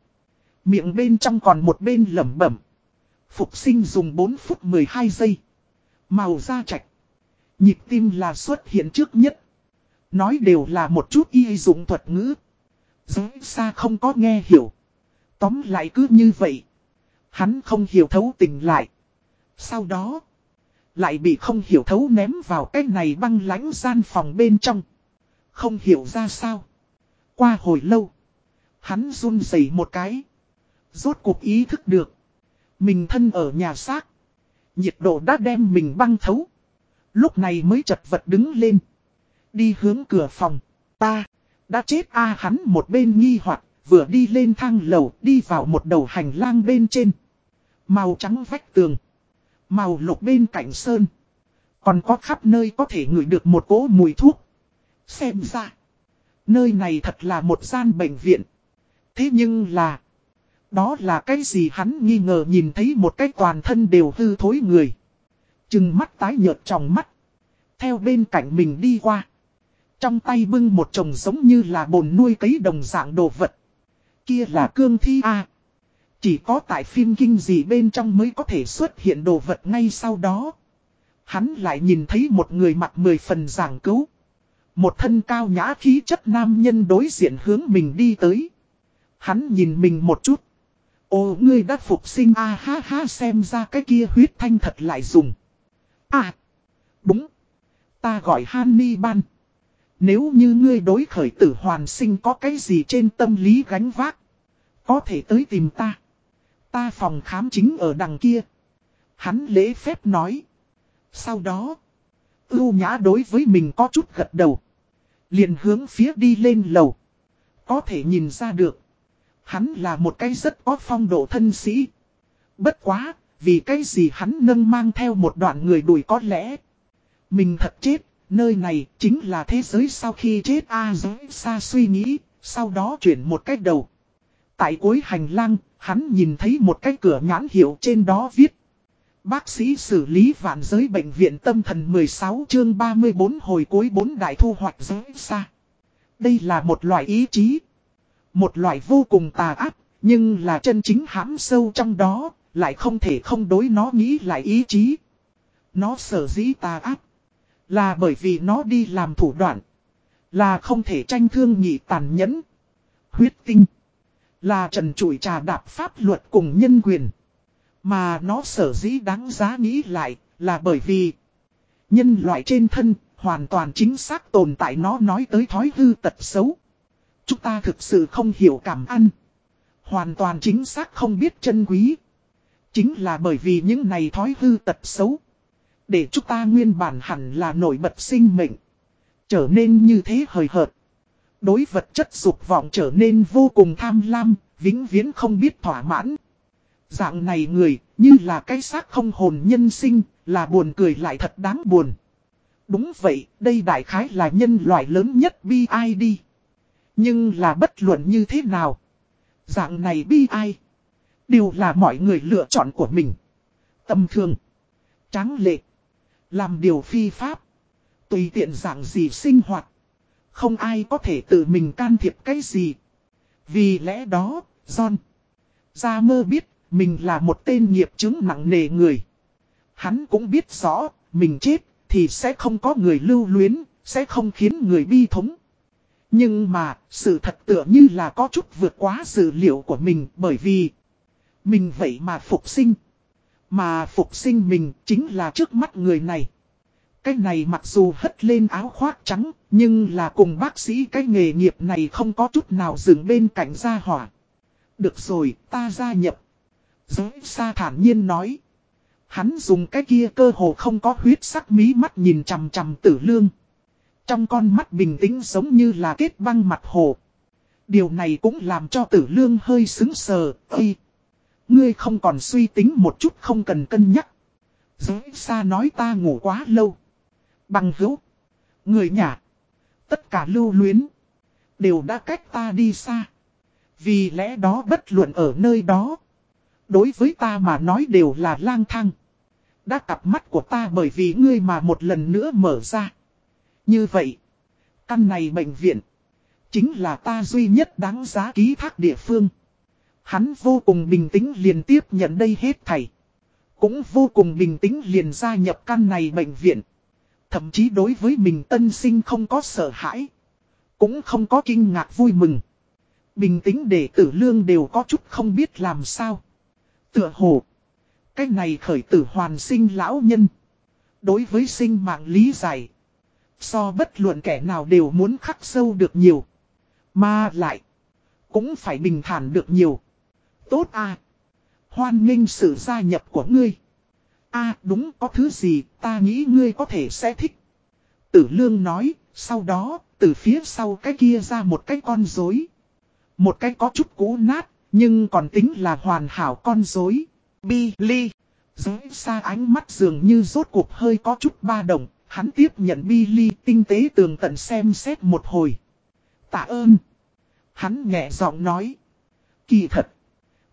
Miệng bên trong còn một bên lẩm bẩm. Phục sinh dùng 4 phút 12 giây. Màu da chạch. Nhịp tim là xuất hiện trước nhất. Nói đều là một chút y dụng thuật ngữ. Giới xa không có nghe hiểu. Tóm lại cứ như vậy. Hắn không hiểu thấu tình lại. Sau đó. Lại bị không hiểu thấu ném vào cái này băng lãnh gian phòng bên trong. Không hiểu ra sao. Qua hồi lâu. Hắn run rẩy một cái. Rốt cuộc ý thức được. Mình thân ở nhà xác. Nhiệt độ đã đem mình băng thấu. Lúc này mới chật vật đứng lên. Đi hướng cửa phòng. Ta. Đã chết a hắn một bên nghi hoặc, vừa đi lên thang lầu, đi vào một đầu hành lang bên trên. Màu trắng vách tường. Màu lục bên cạnh sơn. Còn có khắp nơi có thể ngửi được một cỗ mùi thuốc. Xem ra. Nơi này thật là một gian bệnh viện. Thế nhưng là. Đó là cái gì hắn nghi ngờ nhìn thấy một cái toàn thân đều hư thối người. Chừng mắt tái nhợt trong mắt. Theo bên cạnh mình đi qua. Trong tay bưng một chồng giống như là bồn nuôi cấy đồng dạng đồ vật. Kia là cương thi A. Chỉ có tại phim kinh gì bên trong mới có thể xuất hiện đồ vật ngay sau đó. Hắn lại nhìn thấy một người mặt mười phần giảng cứu. Một thân cao nhã khí chất nam nhân đối diện hướng mình đi tới. Hắn nhìn mình một chút. Ô ngươi đã phục sinh a, ha ha, xem ra cái kia huyết thanh thật lại dùng. À. Đúng. Ta gọi Hanni Ban. Nếu như ngươi đối khởi tử hoàn sinh có cái gì trên tâm lý gánh vác. Có thể tới tìm ta. Ta phòng khám chính ở đằng kia. Hắn lễ phép nói. Sau đó. Ưu nhã đối với mình có chút gật đầu. Liền hướng phía đi lên lầu. Có thể nhìn ra được. Hắn là một cái rất có phong độ thân sĩ. Bất quá, vì cái gì hắn nâng mang theo một đoạn người đuổi có lẽ. Mình thật chết, nơi này chính là thế giới sau khi chết A giới xa suy nghĩ, sau đó chuyển một cách đầu. Tại cuối hành lang, hắn nhìn thấy một cái cửa nhãn hiệu trên đó viết. Bác sĩ xử lý vạn giới bệnh viện tâm thần 16 chương 34 hồi cuối 4 đại thu hoạch giới xa. Đây là một loại ý chí. Một loại vô cùng tà ác, nhưng là chân chính hãm sâu trong đó, lại không thể không đối nó nghĩ lại ý chí. Nó sở dĩ tà ác, là bởi vì nó đi làm thủ đoạn, là không thể tranh thương nhị tàn nhẫn. Huyết tinh, là trần trụi trà đạp pháp luật cùng nhân quyền. Mà nó sở dĩ đáng giá nghĩ lại, là bởi vì nhân loại trên thân, hoàn toàn chính xác tồn tại nó nói tới thói hư tật xấu. Chúng ta thực sự không hiểu cảm ăn. Hoàn toàn chính xác không biết chân quý. Chính là bởi vì những này thói hư tật xấu. Để chúng ta nguyên bản hẳn là nổi bật sinh mệnh. Trở nên như thế hời hợt. Đối vật chất dục vọng trở nên vô cùng tham lam, vĩnh viễn không biết thỏa mãn. Dạng này người, như là cái xác không hồn nhân sinh, là buồn cười lại thật đáng buồn. Đúng vậy, đây đại khái là nhân loại lớn nhất BID. Nhưng là bất luận như thế nào. Dạng này bi ai. Đều là mọi người lựa chọn của mình. Tâm thường. Tráng lệ. Làm điều phi pháp. Tùy tiện dạng gì sinh hoạt. Không ai có thể tự mình can thiệp cái gì. Vì lẽ đó, John. Gia mơ biết, mình là một tên nghiệp chứng nặng nề người. Hắn cũng biết rõ, mình chết, thì sẽ không có người lưu luyến, sẽ không khiến người bi thống. Nhưng mà, sự thật tựa như là có chút vượt quá dự liệu của mình bởi vì mình vậy mà phục sinh. Mà phục sinh mình chính là trước mắt người này. Cái này mặc dù hất lên áo khoác trắng, nhưng là cùng bác sĩ cái nghề nghiệp này không có chút nào dừng bên cạnh gia hỏa. Được rồi, ta gia nhập. Giới sa thản nhiên nói. Hắn dùng cái kia cơ hồ không có huyết sắc mí mắt nhìn chằm chằm tử lương. Trong con mắt bình tĩnh giống như là kết băng mặt hồ. Điều này cũng làm cho tử lương hơi xứng sờ. Ê! Ngươi không còn suy tính một chút không cần cân nhắc. Giới xa nói ta ngủ quá lâu. Bằng hữu. Người nhà. Tất cả lưu luyến. Đều đã cách ta đi xa. Vì lẽ đó bất luận ở nơi đó. Đối với ta mà nói đều là lang thang. Đã cặp mắt của ta bởi vì ngươi mà một lần nữa mở ra. Như vậy, căn này bệnh viện, chính là ta duy nhất đáng giá ký thác địa phương. Hắn vô cùng bình tĩnh liền tiếp nhận đây hết thảy. Cũng vô cùng bình tĩnh liền gia nhập căn này bệnh viện. Thậm chí đối với mình tân sinh không có sợ hãi. Cũng không có kinh ngạc vui mừng. Bình tĩnh để tử lương đều có chút không biết làm sao. Tựa hồ. Cái này khởi tử hoàn sinh lão nhân. Đối với sinh mạng lý giải. So bất luận kẻ nào đều muốn khắc sâu được nhiều. Mà lại. Cũng phải bình thản được nhiều. Tốt à. Hoan nghênh sự gia nhập của ngươi. a đúng có thứ gì ta nghĩ ngươi có thể sẽ thích. Tử lương nói. Sau đó từ phía sau cái kia ra một cái con rối Một cái có chút cũ nát. Nhưng còn tính là hoàn hảo con rối Billy. Dưới xa ánh mắt dường như rốt cuộc hơi có chút ba động, hắn tiếp nhận Billy tinh tế tường tận xem xét một hồi. Tạ ơn. Hắn nhẹ giọng nói. Kỳ thật.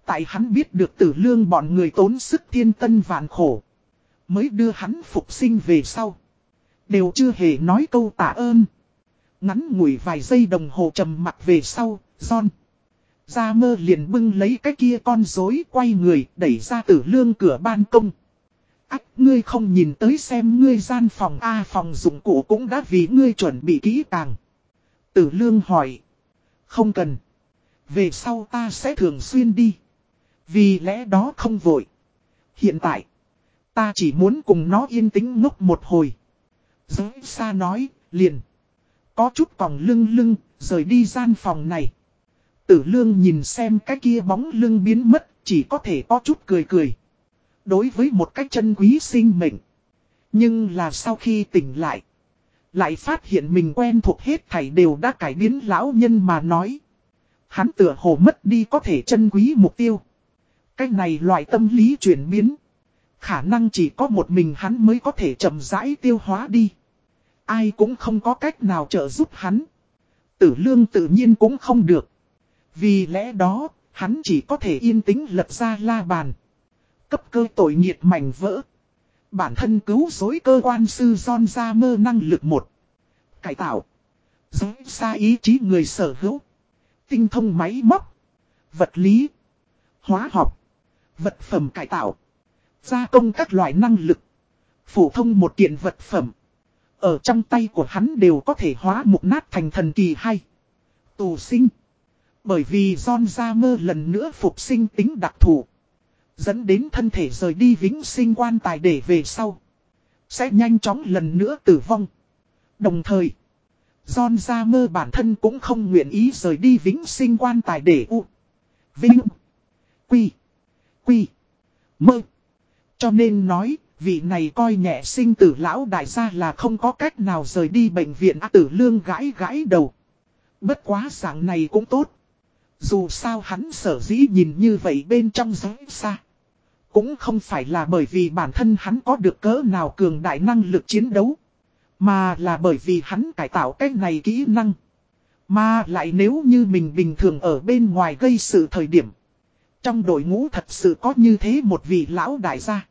Tại hắn biết được tử lương bọn người tốn sức thiên tân vạn khổ. Mới đưa hắn phục sinh về sau. Đều chưa hề nói câu tạ ơn. Ngắn ngủi vài giây đồng hồ trầm mặt về sau, John. Gia mơ liền bưng lấy cái kia con rối quay người đẩy ra tử lương cửa ban công. Ách ngươi không nhìn tới xem ngươi gian phòng A phòng dụng cụ cũng đã vì ngươi chuẩn bị kỹ càng. Tử lương hỏi. Không cần. Về sau ta sẽ thường xuyên đi. Vì lẽ đó không vội. Hiện tại. Ta chỉ muốn cùng nó yên tĩnh ngốc một hồi. Giới xa nói, liền. Có chút còng lưng lưng, rời đi gian phòng này. Tử lương nhìn xem cái kia bóng lưng biến mất, chỉ có thể có chút cười cười. Đối với một cách chân quý sinh mệnh. Nhưng là sau khi tỉnh lại. Lại phát hiện mình quen thuộc hết thảy đều đã cải biến lão nhân mà nói. Hắn tựa hồ mất đi có thể chân quý mục tiêu. Cái này loại tâm lý chuyển biến. Khả năng chỉ có một mình hắn mới có thể chậm rãi tiêu hóa đi. Ai cũng không có cách nào trợ giúp hắn. Tử lương tự nhiên cũng không được. Vì lẽ đó, hắn chỉ có thể yên tĩnh lật ra la bàn. Cấp cơ tội nghiệt mảnh vỡ. Bản thân cứu dối cơ quan sư John ra mơ năng lực một. Cải tạo. dối xa ý chí người sở hữu. Tinh thông máy móc. Vật lý. Hóa học. Vật phẩm cải tạo. Gia công các loại năng lực. Phổ thông một kiện vật phẩm. Ở trong tay của hắn đều có thể hóa mục nát thành thần kỳ hay. Tù sinh. Bởi vì John Jammer lần nữa phục sinh tính đặc thù. Dẫn đến thân thể rời đi vĩnh sinh quan tài để về sau. Sẽ nhanh chóng lần nữa tử vong. Đồng thời, John Jammer bản thân cũng không nguyện ý rời đi vĩnh sinh quan tài để u. Vinh. Quy. Quy. Mơ. Cho nên nói, vị này coi nhẹ sinh tử lão đại gia là không có cách nào rời đi bệnh viện tử lương gãi gãi đầu. Bất quá dạng này cũng tốt. Dù sao hắn sở dĩ nhìn như vậy bên trong giới xa. Cũng không phải là bởi vì bản thân hắn có được cỡ nào cường đại năng lực chiến đấu. Mà là bởi vì hắn cải tạo cách này kỹ năng. Mà lại nếu như mình bình thường ở bên ngoài gây sự thời điểm. Trong đội ngũ thật sự có như thế một vị lão đại gia.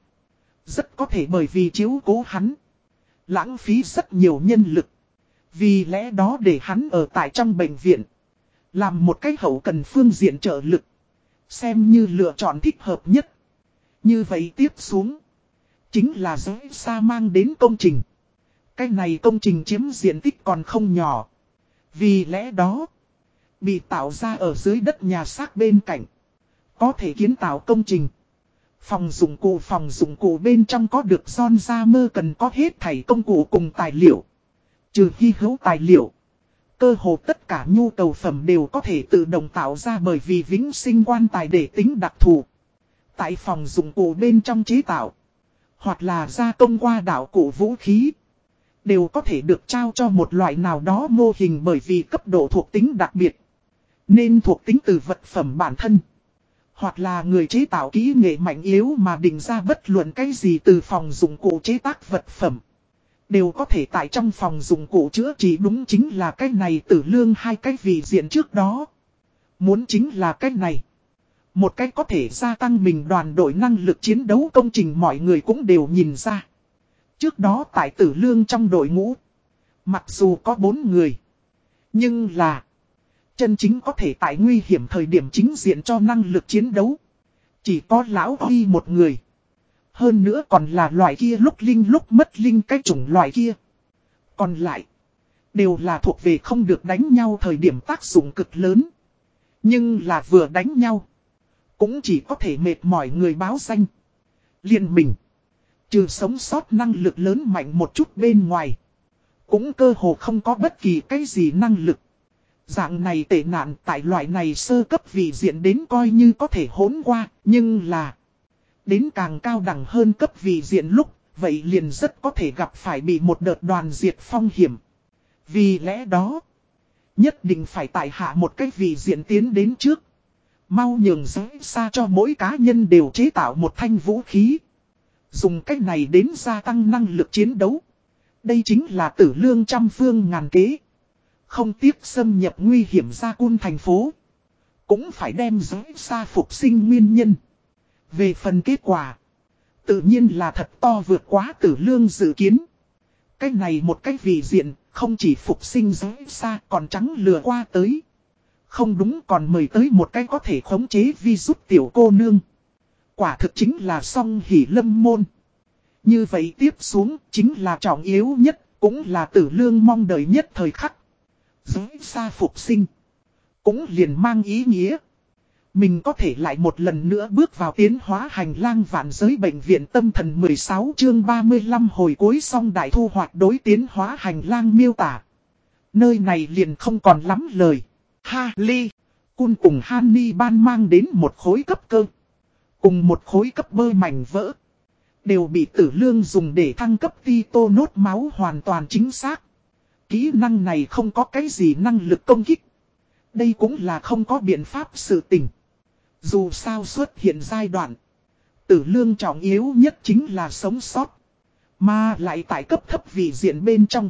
Rất có thể bởi vì chiếu cố hắn. Lãng phí rất nhiều nhân lực. Vì lẽ đó để hắn ở tại trong bệnh viện. Làm một cái hậu cần phương diện trợ lực. Xem như lựa chọn thích hợp nhất. Như vậy tiếp xuống. Chính là giới xa mang đến công trình. Cái này công trình chiếm diện tích còn không nhỏ. Vì lẽ đó. Bị tạo ra ở dưới đất nhà xác bên cạnh. Có thể kiến tạo công trình. Phòng dụng cụ phòng dụng cụ bên trong có được son ra mơ cần có hết thảy công cụ cùng tài liệu. Trừ khi hữu tài liệu. Cơ hồ tất cả nhu cầu phẩm đều có thể tự động tạo ra bởi vì vĩnh sinh quan tài để tính đặc thù. Tại phòng dụng cụ bên trong chế tạo. Hoặc là gia công qua đảo cụ vũ khí. Đều có thể được trao cho một loại nào đó mô hình bởi vì cấp độ thuộc tính đặc biệt. Nên thuộc tính từ vật phẩm bản thân. Hoặc là người chế tạo kỹ nghệ mạnh yếu mà định ra bất luận cái gì từ phòng dụng cụ chế tác vật phẩm. Đều có thể tại trong phòng dụng cụ chữa trị đúng chính là cái này tử lương hai cái vị diện trước đó. Muốn chính là cái này. Một cách có thể gia tăng mình đoàn đội năng lực chiến đấu công trình mọi người cũng đều nhìn ra. Trước đó tại tử lương trong đội ngũ. Mặc dù có bốn người. Nhưng là. Chân chính có thể tại nguy hiểm thời điểm chính diện cho năng lực chiến đấu. Chỉ có lão Huy một người. Hơn nữa còn là loại kia lúc linh lúc mất linh cái chủng loại kia. Còn lại, đều là thuộc về không được đánh nhau thời điểm tác dụng cực lớn. Nhưng là vừa đánh nhau. Cũng chỉ có thể mệt mỏi người báo danh. liền mình. Trừ sống sót năng lực lớn mạnh một chút bên ngoài. Cũng cơ hồ không có bất kỳ cái gì năng lực. Dạng này tệ nạn tại loại này sơ cấp vị diện đến coi như có thể hỗn qua, nhưng là... Đến càng cao đẳng hơn cấp vị diện lúc, vậy liền rất có thể gặp phải bị một đợt đoàn diệt phong hiểm. Vì lẽ đó, nhất định phải tại hạ một cách vị diện tiến đến trước. Mau nhường giới xa cho mỗi cá nhân đều chế tạo một thanh vũ khí. Dùng cách này đến gia tăng năng lực chiến đấu. Đây chính là tử lương trăm phương ngàn kế. Không tiếc xâm nhập nguy hiểm ra cun thành phố. Cũng phải đem giới xa phục sinh nguyên nhân. Về phần kết quả. Tự nhiên là thật to vượt quá tử lương dự kiến. Cái này một cách vị diện, không chỉ phục sinh giới xa còn trắng lừa qua tới. Không đúng còn mời tới một cái có thể khống chế vi rút tiểu cô nương. Quả thực chính là song hỷ lâm môn. Như vậy tiếp xuống chính là trọng yếu nhất, cũng là tử lương mong đợi nhất thời khắc dưới xa phục sinh. Cũng liền mang ý nghĩa. Mình có thể lại một lần nữa bước vào tiến hóa hành lang vạn giới bệnh viện tâm thần 16 chương 35 hồi cuối xong đại thu hoạch đối tiến hóa hành lang miêu tả. Nơi này liền không còn lắm lời. Ha ly. Cun cùng Hanni ban mang đến một khối cấp cơ. Cùng một khối cấp bơ mảnh vỡ. Đều bị tử lương dùng để thăng cấp ti tô nốt máu hoàn toàn chính xác. Kỹ năng này không có cái gì năng lực công kích. Đây cũng là không có biện pháp sự tình. Dù sao xuất hiện giai đoạn. Tử lương trọng yếu nhất chính là sống sót. Mà lại tại cấp thấp vị diện bên trong.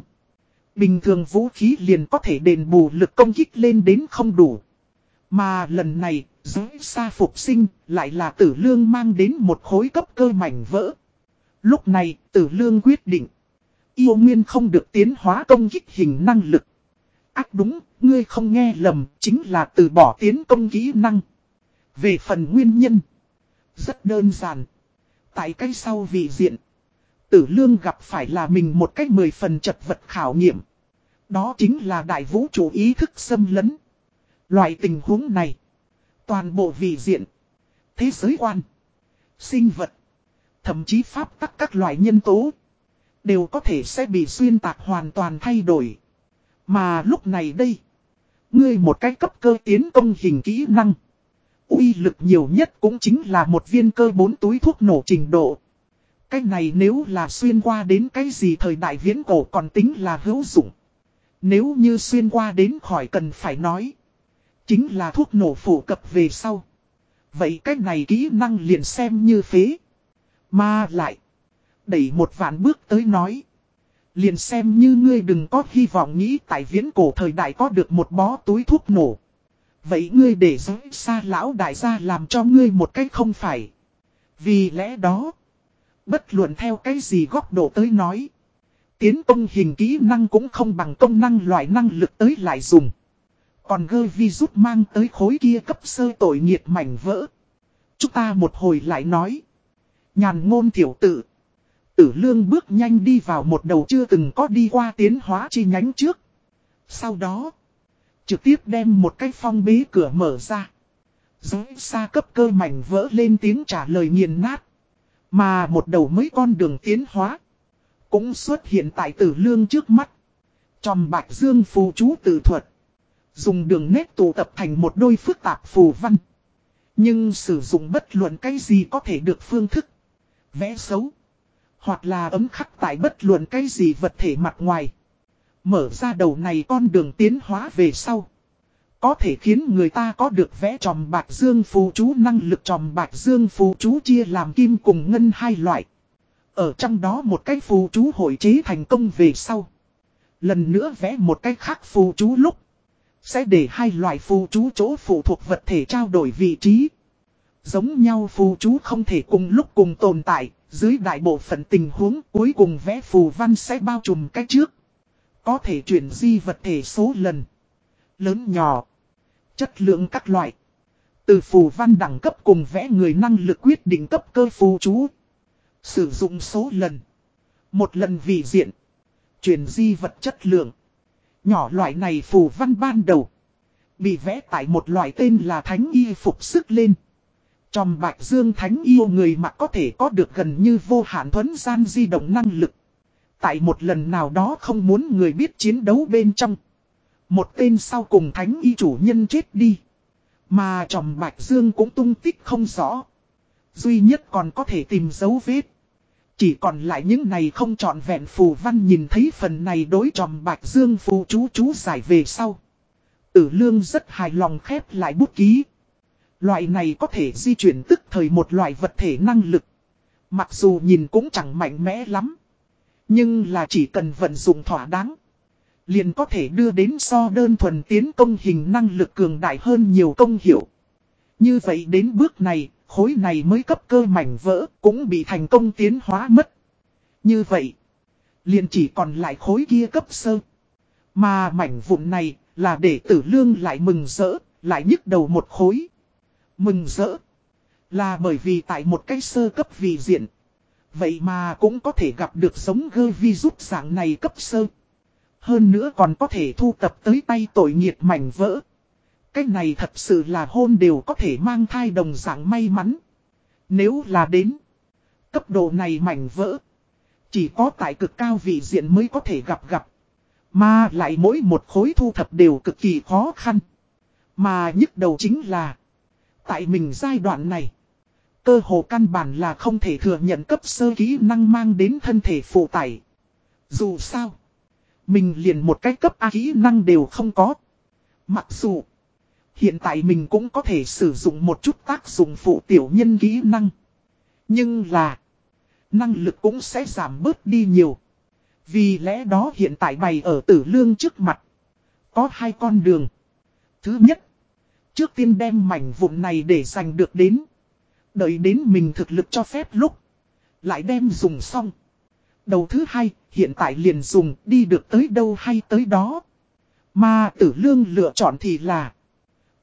Bình thường vũ khí liền có thể đền bù lực công kích lên đến không đủ. Mà lần này, giới xa phục sinh lại là tử lương mang đến một khối cấp cơ mảnh vỡ. Lúc này, tử lương quyết định. Yêu nguyên không được tiến hóa công kích hình năng lực. Ác đúng, ngươi không nghe lầm, chính là từ bỏ tiến công kỹ năng. Về phần nguyên nhân, rất đơn giản. Tại cái sau vị diện, tử lương gặp phải là mình một cách mười phần chật vật khảo nghiệm. Đó chính là đại vũ trụ ý thức xâm lấn. Loại tình huống này, toàn bộ vị diện, thế giới quan, sinh vật, thậm chí pháp tắc các loại nhân tố, đều có thể sẽ bị xuyên tạc hoàn toàn thay đổi. Mà lúc này đây, ngươi một cái cấp cơ tiến công hình kỹ năng, uy lực nhiều nhất cũng chính là một viên cơ bốn túi thuốc nổ trình độ. Cái này nếu là xuyên qua đến cái gì thời đại viễn cổ còn tính là hữu dụng. Nếu như xuyên qua đến khỏi cần phải nói. Chính là thuốc nổ phổ cập về sau. Vậy cái này kỹ năng liền xem như phế. Mà lại. Đẩy một vạn bước tới nói. Liền xem như ngươi đừng có hy vọng nghĩ tại viễn cổ thời đại có được một bó túi thuốc nổ. Vậy ngươi để giới xa lão đại gia làm cho ngươi một cách không phải. Vì lẽ đó. Bất luận theo cái gì góc độ tới nói. Tiến công hình kỹ năng cũng không bằng công năng loại năng lực tới lại dùng. Còn gơ vi rút mang tới khối kia cấp sơ tội nghiệt mảnh vỡ. Chúng ta một hồi lại nói. Nhàn ngôn tiểu tử. Tử lương bước nhanh đi vào một đầu chưa từng có đi qua tiến hóa chi nhánh trước. Sau đó. Trực tiếp đem một cái phong bế cửa mở ra. Giới xa cấp cơ mảnh vỡ lên tiếng trả lời nghiền nát. Mà một đầu mấy con đường tiến hóa. Cũng xuất hiện tại tử lương trước mắt. Tròm bạch dương phù chú tự thuật. Dùng đường nét tụ tập thành một đôi phức tạp phù văn. Nhưng sử dụng bất luận cái gì có thể được phương thức. Vẽ xấu. Hoặc là ấm khắc tại bất luận cái gì vật thể mặt ngoài. Mở ra đầu này con đường tiến hóa về sau. Có thể khiến người ta có được vẽ tròm bạc dương phù chú, năng lực tròm bạc dương phù chú chia làm kim cùng ngân hai loại. Ở trong đó một cái phù chú hội chế thành công về sau. Lần nữa vẽ một cái khác phù chú lúc. Sẽ để hai loại phù chú chỗ phụ thuộc vật thể trao đổi vị trí. Giống nhau phù chú không thể cùng lúc cùng tồn tại, dưới đại bộ phận tình huống cuối cùng vẽ phù văn sẽ bao trùm cái trước. Có thể chuyển di vật thể số lần. Lớn nhỏ. Chất lượng các loại. Từ phù văn đẳng cấp cùng vẽ người năng lực quyết định cấp cơ phù chú. Sử dụng số lần. Một lần vì diện. Chuyển di vật chất lượng. Nhỏ loại này phù văn ban đầu. Bị vẽ tại một loại tên là thánh y phục sức lên. Tròm bạch dương thánh yêu người mà có thể có được gần như vô hạn thuấn gian di động năng lực. Tại một lần nào đó không muốn người biết chiến đấu bên trong. Một tên sau cùng thánh y chủ nhân chết đi. Mà tròm bạch dương cũng tung tích không rõ. Duy nhất còn có thể tìm dấu vết. Chỉ còn lại những này không trọn vẹn phù văn nhìn thấy phần này đối tròm bạch dương phù chú chú giải về sau. Tử lương rất hài lòng khép lại bút ký. Loại này có thể di chuyển tức thời một loại vật thể năng lực. Mặc dù nhìn cũng chẳng mạnh mẽ lắm. Nhưng là chỉ cần vận dụng thỏa đáng. Liền có thể đưa đến so đơn thuần tiến công hình năng lực cường đại hơn nhiều công hiệu. Như vậy đến bước này, khối này mới cấp cơ mảnh vỡ, cũng bị thành công tiến hóa mất. Như vậy, liền chỉ còn lại khối kia cấp sơ. Mà mảnh vụn này, là để tử lương lại mừng rỡ, lại nhức đầu một khối. Mừng rỡ, là bởi vì tại một cái sơ cấp vị diện. Vậy mà cũng có thể gặp được giống gơ vi rút dạng này cấp sơ. Hơn nữa còn có thể thu tập tới tay tội nghiệt mảnh vỡ. Cái này thật sự là hôn đều có thể mang thai đồng dạng may mắn. Nếu là đến cấp độ này mảnh vỡ. Chỉ có tại cực cao vị diện mới có thể gặp gặp. Mà lại mỗi một khối thu thập đều cực kỳ khó khăn. Mà nhức đầu chính là. Tại mình giai đoạn này. Cơ hồ căn bản là không thể thừa nhận cấp sơ kỹ năng mang đến thân thể phụ tải. Dù sao. Mình liền một cái cấp A kỹ năng đều không có. Mặc dù. Hiện tại mình cũng có thể sử dụng một chút tác dụng phụ tiểu nhân kỹ năng. Nhưng là. Năng lực cũng sẽ giảm bớt đi nhiều. Vì lẽ đó hiện tại bày ở tử lương trước mặt. Có hai con đường. Thứ nhất. Trước tiên đem mảnh vụn này để giành được đến. Đợi đến mình thực lực cho phép lúc. Lại đem dùng xong. Đầu thứ hai, hiện tại liền dùng đi được tới đâu hay tới đó. Mà tử lương lựa chọn thì là.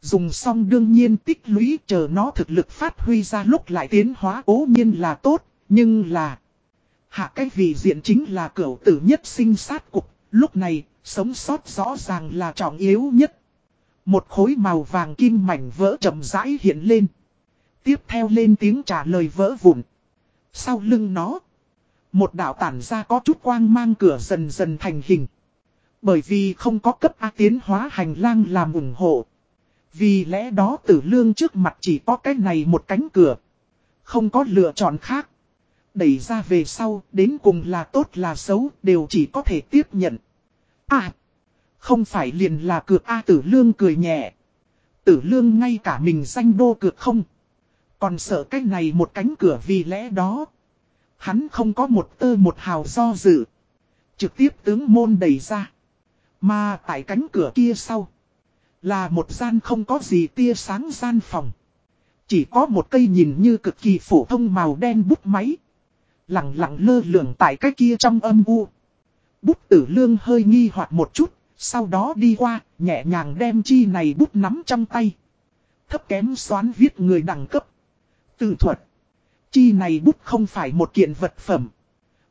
Dùng xong đương nhiên tích lũy chờ nó thực lực phát huy ra lúc lại tiến hóa cố nhiên là tốt, nhưng là... Hạ cái vị diện chính là cửu tử nhất sinh sát cục, lúc này, sống sót rõ ràng là trọng yếu nhất. Một khối màu vàng kim mảnh vỡ chậm rãi hiện lên. Tiếp theo lên tiếng trả lời vỡ vụn. Sau lưng nó, một đạo tản ra có chút quang mang cửa dần dần thành hình. Bởi vì không có cấp A tiến hóa hành lang làm ủng hộ. Vì lẽ đó tử lương trước mặt chỉ có cái này một cánh cửa. Không có lựa chọn khác. Đẩy ra về sau, đến cùng là tốt là xấu, đều chỉ có thể tiếp nhận. À, không phải liền là cược A tử lương cười nhẹ. Tử lương ngay cả mình danh đô cược không. Còn sợ cái này một cánh cửa vì lẽ đó. Hắn không có một tơ một hào do dự. Trực tiếp tướng môn đẩy ra. Mà tại cánh cửa kia sau. Là một gian không có gì tia sáng gian phòng. Chỉ có một cây nhìn như cực kỳ phổ thông màu đen bút máy. Lặng lặng lơ lửng tại cái kia trong âm u. Bút tử lương hơi nghi hoặc một chút, sau đó đi qua, nhẹ nhàng đem chi này bút nắm trong tay. Thấp kém xoán viết người đẳng cấp. Tự thuật. Chi này bút không phải một kiện vật phẩm.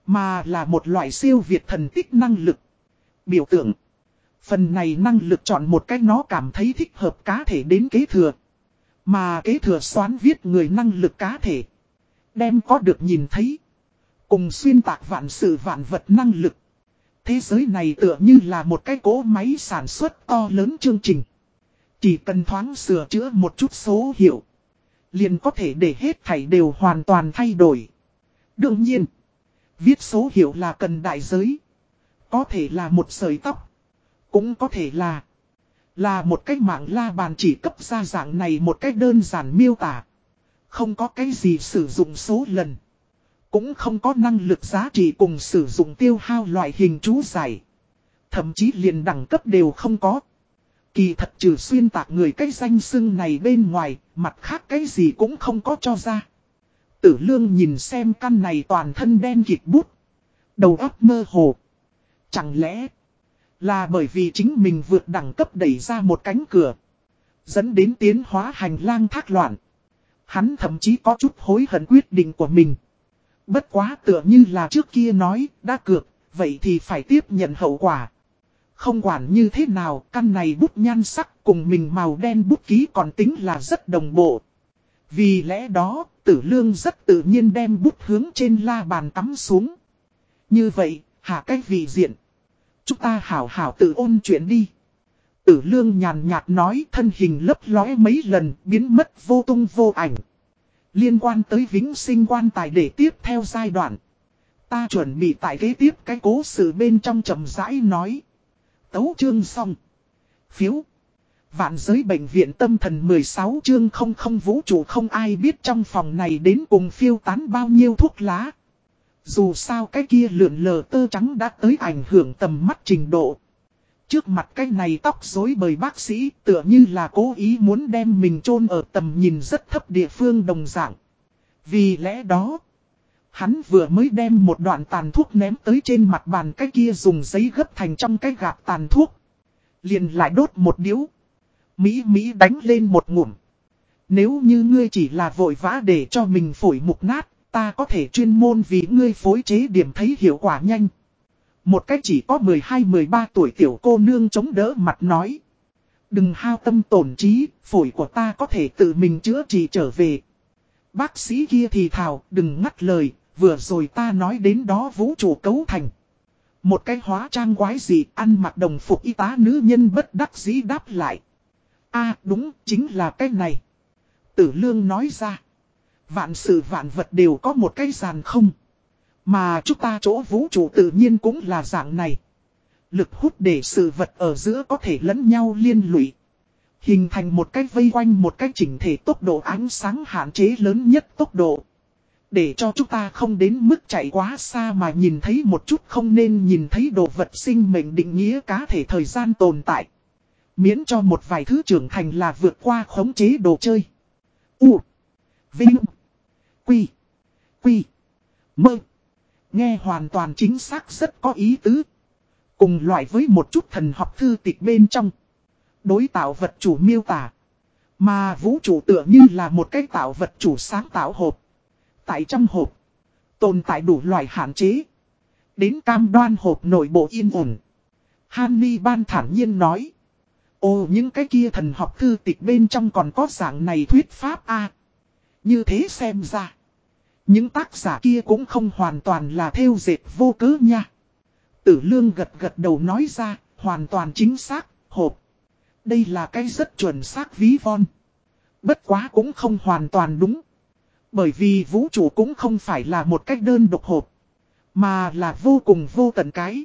Mà là một loại siêu việt thần tích năng lực. Biểu tượng. Phần này năng lực chọn một cách nó cảm thấy thích hợp cá thể đến kế thừa. Mà kế thừa xoán viết người năng lực cá thể. Đem có được nhìn thấy. Cùng xuyên tạc vạn sự vạn vật năng lực. Thế giới này tựa như là một cái cỗ máy sản xuất to lớn chương trình. Chỉ cần thoáng sửa chữa một chút số hiệu. Liền có thể để hết thảy đều hoàn toàn thay đổi. Đương nhiên. Viết số hiệu là cần đại giới. Có thể là một sợi tóc. Cũng có thể là. Là một cái mạng la bàn chỉ cấp ra dạng này một cách đơn giản miêu tả. Không có cái gì sử dụng số lần. Cũng không có năng lực giá trị cùng sử dụng tiêu hao loại hình chú giải. Thậm chí liền đẳng cấp đều không có. Kỳ thật trừ xuyên tạc người cái danh xưng này bên ngoài, mặt khác cái gì cũng không có cho ra. Tử lương nhìn xem căn này toàn thân đen kịt bút. Đầu óc mơ hồ. Chẳng lẽ là bởi vì chính mình vượt đẳng cấp đẩy ra một cánh cửa. Dẫn đến tiến hóa hành lang thác loạn. Hắn thậm chí có chút hối hận quyết định của mình. Bất quá tựa như là trước kia nói, đã cược, vậy thì phải tiếp nhận hậu quả. Không quản như thế nào, căn này bút nhan sắc cùng mình màu đen bút ký còn tính là rất đồng bộ. Vì lẽ đó, tử lương rất tự nhiên đem bút hướng trên la bàn tắm xuống. Như vậy, hạ cách vị diện. Chúng ta hảo hảo tự ôn chuyện đi. Tử lương nhàn nhạt nói thân hình lấp lóe mấy lần biến mất vô tung vô ảnh. Liên quan tới vĩnh sinh quan tài để tiếp theo giai đoạn. Ta chuẩn bị tại kế tiếp cái cố sự bên trong chậm rãi nói. Tấu chương xong. Phiếu. Vạn giới bệnh viện tâm thần 16 chương không không vũ trụ không ai biết trong phòng này đến cùng phiêu tán bao nhiêu thuốc lá. Dù sao cái kia lượn lờ tơ trắng đã tới ảnh hưởng tầm mắt trình độ. Trước mặt cái này tóc rối bời bác sĩ tựa như là cố ý muốn đem mình chôn ở tầm nhìn rất thấp địa phương đồng dạng. Vì lẽ đó, hắn vừa mới đem một đoạn tàn thuốc ném tới trên mặt bàn cái kia dùng giấy gấp thành trong cái gạp tàn thuốc. Liền lại đốt một điếu. Mỹ Mỹ đánh lên một ngụm. Nếu như ngươi chỉ là vội vã để cho mình phổi mục nát, ta có thể chuyên môn vì ngươi phối chế điểm thấy hiệu quả nhanh. Một cách chỉ có 12-13 tuổi tiểu cô nương chống đỡ mặt nói. Đừng hao tâm tổn trí, phổi của ta có thể tự mình chữa trị trở về. Bác sĩ kia thì thào, đừng ngắt lời, vừa rồi ta nói đến đó vũ trụ cấu thành. Một cái hóa trang quái gì ăn mặc đồng phục y tá nữ nhân bất đắc dĩ đáp lại. a đúng, chính là cái này. Tử lương nói ra. Vạn sự vạn vật đều có một cái giàn không. Mà chúng ta chỗ vũ trụ tự nhiên cũng là dạng này. Lực hút để sự vật ở giữa có thể lẫn nhau liên lụy. Hình thành một cách vây quanh một cách chỉnh thể tốc độ ánh sáng hạn chế lớn nhất tốc độ. Để cho chúng ta không đến mức chạy quá xa mà nhìn thấy một chút không nên nhìn thấy đồ vật sinh mệnh định nghĩa cá thể thời gian tồn tại. Miễn cho một vài thứ trưởng thành là vượt qua khống chế đồ chơi. U. Vinh. Quy. Quy. Mơ. Nghe hoàn toàn chính xác rất có ý tứ. Cùng loại với một chút thần học thư tịch bên trong. Đối tạo vật chủ miêu tả. Mà vũ trụ tựa như là một cái tạo vật chủ sáng tạo hộp. Tại trong hộp. Tồn tại đủ loại hạn chế. Đến cam đoan hộp nội bộ yên ổn. Hanni ban thản nhiên nói. Ồ, những cái kia thần học thư tịch bên trong còn có dạng này thuyết pháp a Như thế xem ra. Những tác giả kia cũng không hoàn toàn là theo dệt vô cớ nha. Tử lương gật gật đầu nói ra, hoàn toàn chính xác, hộp. Đây là cái rất chuẩn xác ví von. Bất quá cũng không hoàn toàn đúng. Bởi vì vũ trụ cũng không phải là một cách đơn độc hộp. Mà là vô cùng vô tận cái.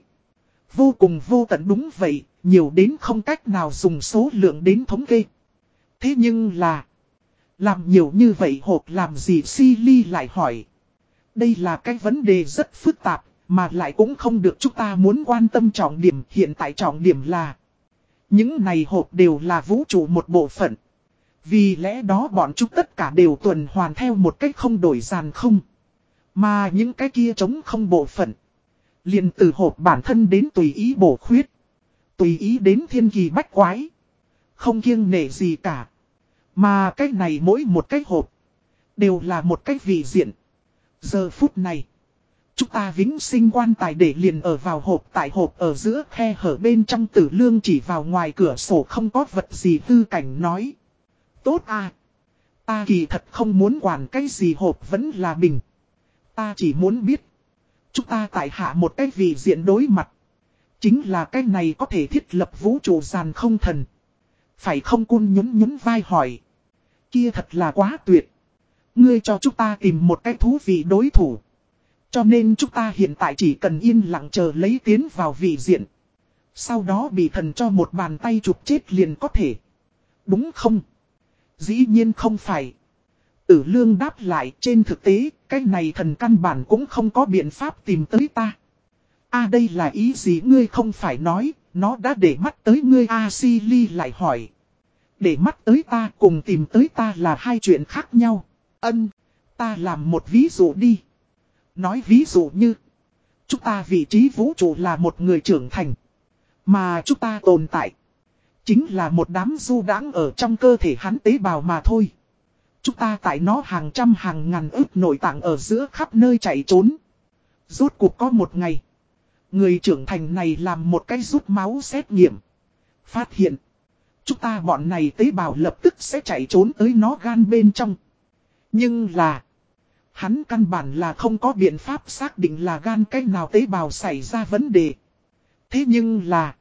Vô cùng vô tận đúng vậy, nhiều đến không cách nào dùng số lượng đến thống kê. Thế nhưng là... Làm nhiều như vậy hộp làm gì Silly lại hỏi. Đây là cái vấn đề rất phức tạp, mà lại cũng không được chúng ta muốn quan tâm trọng điểm. Hiện tại trọng điểm là, những này hộp đều là vũ trụ một bộ phận. Vì lẽ đó bọn chúng tất cả đều tuần hoàn theo một cách không đổi dàn không. Mà những cái kia chống không bộ phận. liền từ hộp bản thân đến tùy ý bổ khuyết. Tùy ý đến thiên kỳ bách quái. Không kiêng nể gì cả. Mà cái này mỗi một cái hộp. Đều là một cái vị diện. Giờ phút này. Chúng ta vĩnh sinh quan tài để liền ở vào hộp tại hộp ở giữa khe hở bên trong tử lương chỉ vào ngoài cửa sổ không có vật gì tư cảnh nói. Tốt à. Ta kỳ thật không muốn quản cái gì hộp vẫn là bình. Ta chỉ muốn biết. Chúng ta tại hạ một cái vị diện đối mặt. Chính là cái này có thể thiết lập vũ trụ giàn không thần. Phải không cun nhún nhún vai hỏi. Kia thật là quá tuyệt. Ngươi cho chúng ta tìm một cái thú vị đối thủ. Cho nên chúng ta hiện tại chỉ cần yên lặng chờ lấy tiến vào vị diện. Sau đó bị thần cho một bàn tay chụp chết liền có thể. Đúng không? Dĩ nhiên không phải. Tử lương đáp lại trên thực tế, cái này thần căn bản cũng không có biện pháp tìm tới ta. a đây là ý gì ngươi không phải nói, nó đã để mắt tới ngươi a si ly lại hỏi. Để mắt tới ta cùng tìm tới ta là hai chuyện khác nhau. Ân, ta làm một ví dụ đi. Nói ví dụ như, chúng ta vị trí vũ trụ là một người trưởng thành. Mà chúng ta tồn tại. Chính là một đám du đãng ở trong cơ thể hắn tế bào mà thôi. Chúng ta tại nó hàng trăm hàng ngàn ức nội tạng ở giữa khắp nơi chạy trốn. Rốt cuộc có một ngày. người trưởng thành này làm một cái rút máu xét nghiệm. Phát hiện. Chúng ta bọn này tế bào lập tức sẽ chạy trốn tới nó gan bên trong. Nhưng là. Hắn căn bản là không có biện pháp xác định là gan cách nào tế bào xảy ra vấn đề. Thế nhưng là.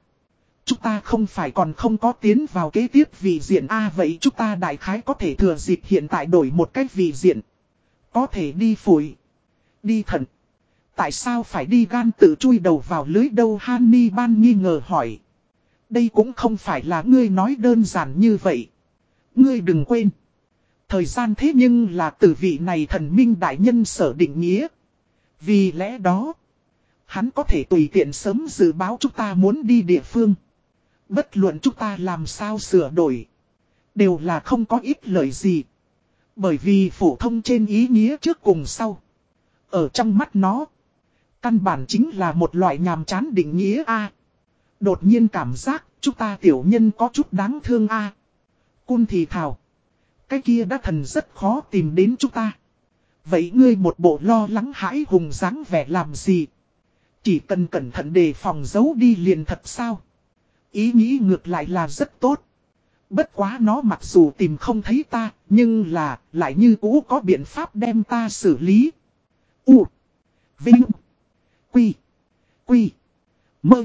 Chúng ta không phải còn không có tiến vào kế tiếp vị diện A vậy chúng ta đại khái có thể thừa dịp hiện tại đổi một cách vị diện. Có thể đi phổi. Đi thận. Tại sao phải đi gan tự chui đầu vào lưới đâu Hanni ban nghi ngờ hỏi. Đây cũng không phải là ngươi nói đơn giản như vậy. Ngươi đừng quên. Thời gian thế nhưng là từ vị này thần minh đại nhân sở định nghĩa. Vì lẽ đó, hắn có thể tùy tiện sớm dự báo chúng ta muốn đi địa phương. Bất luận chúng ta làm sao sửa đổi. Đều là không có ít lời gì. Bởi vì phổ thông trên ý nghĩa trước cùng sau. Ở trong mắt nó. Căn bản chính là một loại nhàm chán định nghĩa A. Đột nhiên cảm giác chúng ta tiểu nhân có chút đáng thương A. Cun thì thảo. Cái kia đã thần rất khó tìm đến chúng ta. Vậy ngươi một bộ lo lắng hãi hùng dáng vẻ làm gì? Chỉ cần cẩn thận đề phòng giấu đi liền thật sao? Ý nghĩ ngược lại là rất tốt. Bất quá nó mặc dù tìm không thấy ta, nhưng là, lại như cũ có biện pháp đem ta xử lý. U. Vinh. Quy. Quy. Mơ.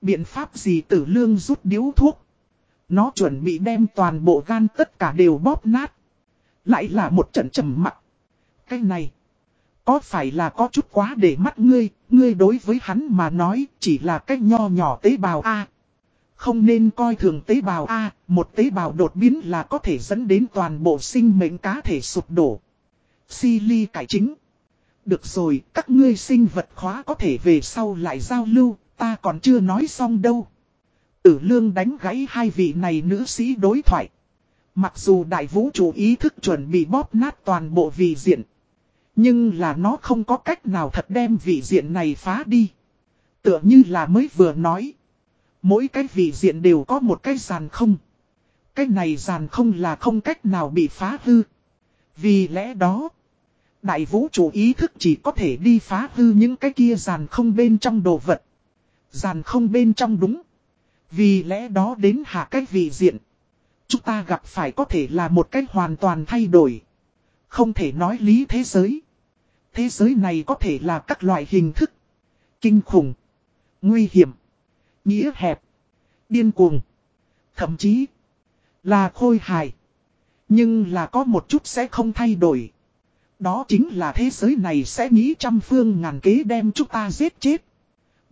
Biện pháp gì tử lương rút điếu thuốc. Nó chuẩn bị đem toàn bộ gan tất cả đều bóp nát. Lại là một trận trầm mặc. Cái này. Có phải là có chút quá để mắt ngươi, ngươi đối với hắn mà nói chỉ là cái nho nhỏ tế bào A. Không nên coi thường tế bào A, một tế bào đột biến là có thể dẫn đến toàn bộ sinh mệnh cá thể sụp đổ. Si cải chính. Được rồi, các ngươi sinh vật khóa có thể về sau lại giao lưu, ta còn chưa nói xong đâu. Tử lương đánh gãy hai vị này nữ sĩ đối thoại. Mặc dù đại vũ trụ ý thức chuẩn bị bóp nát toàn bộ vị diện. Nhưng là nó không có cách nào thật đem vị diện này phá đi. Tựa như là mới vừa nói. Mỗi cái vị diện đều có một cái giàn không. Cái này giàn không là không cách nào bị phá hư. Vì lẽ đó, đại vũ trụ ý thức chỉ có thể đi phá hư những cái kia giàn không bên trong đồ vật. Giàn không bên trong đúng. Vì lẽ đó đến hạ cái vị diện. Chúng ta gặp phải có thể là một cách hoàn toàn thay đổi. Không thể nói lý thế giới. Thế giới này có thể là các loại hình thức. Kinh khủng. Nguy hiểm. Nghĩa hẹp. Điên cuồng. Thậm chí. Là khôi hài. Nhưng là có một chút sẽ không thay đổi. Đó chính là thế giới này sẽ nghĩ trăm phương ngàn kế đem chúng ta giết chết.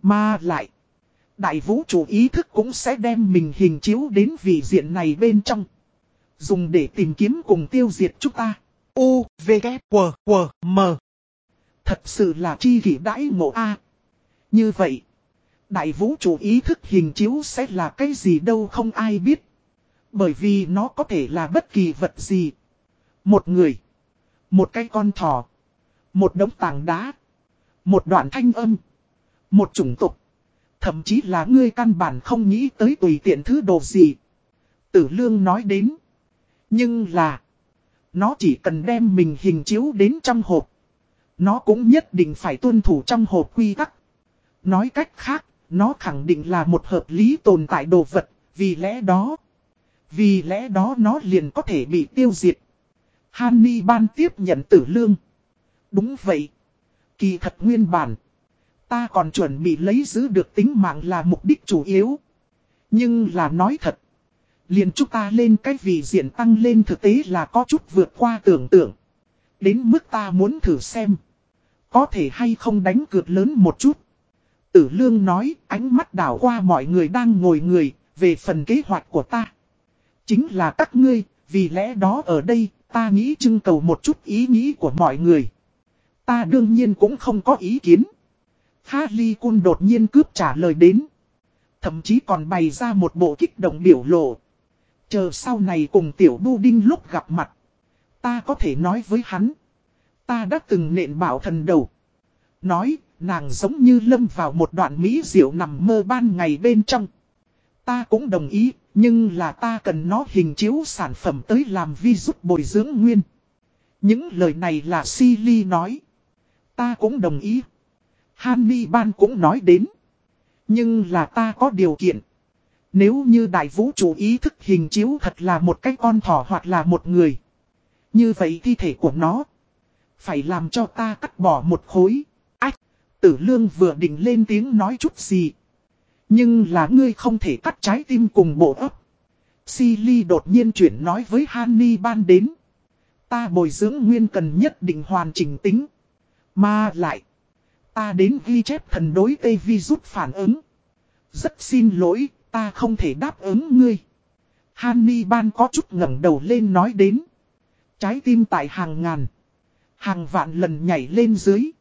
Mà lại. Đại vũ trụ ý thức cũng sẽ đem mình hình chiếu đến vị diện này bên trong. Dùng để tìm kiếm cùng tiêu diệt chúng ta. U, V, K, W, W, M. Thật sự là chi kỷ đãi ngộ A. Như vậy. Đại vũ trụ ý thức hình chiếu sẽ là cái gì đâu không ai biết. Bởi vì nó có thể là bất kỳ vật gì. Một người. Một cái con thỏ. Một đống tảng đá. Một đoạn thanh âm. Một chủng tục. Thậm chí là ngươi căn bản không nghĩ tới tùy tiện thứ đồ gì. Tử lương nói đến. Nhưng là. Nó chỉ cần đem mình hình chiếu đến trong hộp. Nó cũng nhất định phải tuân thủ trong hộp quy tắc. Nói cách khác, nó khẳng định là một hợp lý tồn tại đồ vật, vì lẽ đó. Vì lẽ đó nó liền có thể bị tiêu diệt. Hanni ban tiếp nhận tử lương. Đúng vậy. Kỳ thật nguyên bản. Ta còn chuẩn bị lấy giữ được tính mạng là mục đích chủ yếu. Nhưng là nói thật. Liền chúng ta lên cái vị diện tăng lên thực tế là có chút vượt qua tưởng tượng. Đến mức ta muốn thử xem. Có thể hay không đánh cược lớn một chút. Tử lương nói ánh mắt đảo qua mọi người đang ngồi người về phần kế hoạch của ta. Chính là các ngươi, vì lẽ đó ở đây ta nghĩ trưng cầu một chút ý nghĩ của mọi người. Ta đương nhiên cũng không có ý kiến. Harley Cun đột nhiên cướp trả lời đến. Thậm chí còn bày ra một bộ kích động biểu lộ. Chờ sau này cùng tiểu bu đinh lúc gặp mặt. Ta có thể nói với hắn. Ta đã từng nện bảo thần đầu. Nói, nàng giống như lâm vào một đoạn mỹ diệu nằm mơ ban ngày bên trong. Ta cũng đồng ý, nhưng là ta cần nó hình chiếu sản phẩm tới làm vi rút bồi dưỡng nguyên. Những lời này là Silly nói. Ta cũng đồng ý. Hannibal cũng nói đến. Nhưng là ta có điều kiện. Nếu như đại vũ trụ ý thức hình chiếu thật là một cái con thỏ hoặc là một người. Như vậy thi thể của nó. Phải làm cho ta cắt bỏ một khối. Ách! Tử lương vừa định lên tiếng nói chút gì. Nhưng là ngươi không thể cắt trái tim cùng bộ ấp. Silly đột nhiên chuyển nói với Hannibal đến. Ta bồi dưỡng nguyên cần nhất định hoàn chỉnh tính. Mà lại. Ta đến ghi chép thần đối tê vi rút phản ứng. Rất xin lỗi, ta không thể đáp ứng ngươi. Hannibal có chút ngẩng đầu lên nói đến. Trái tim tại hàng ngàn. Hàng vạn lần nhảy lên dưới.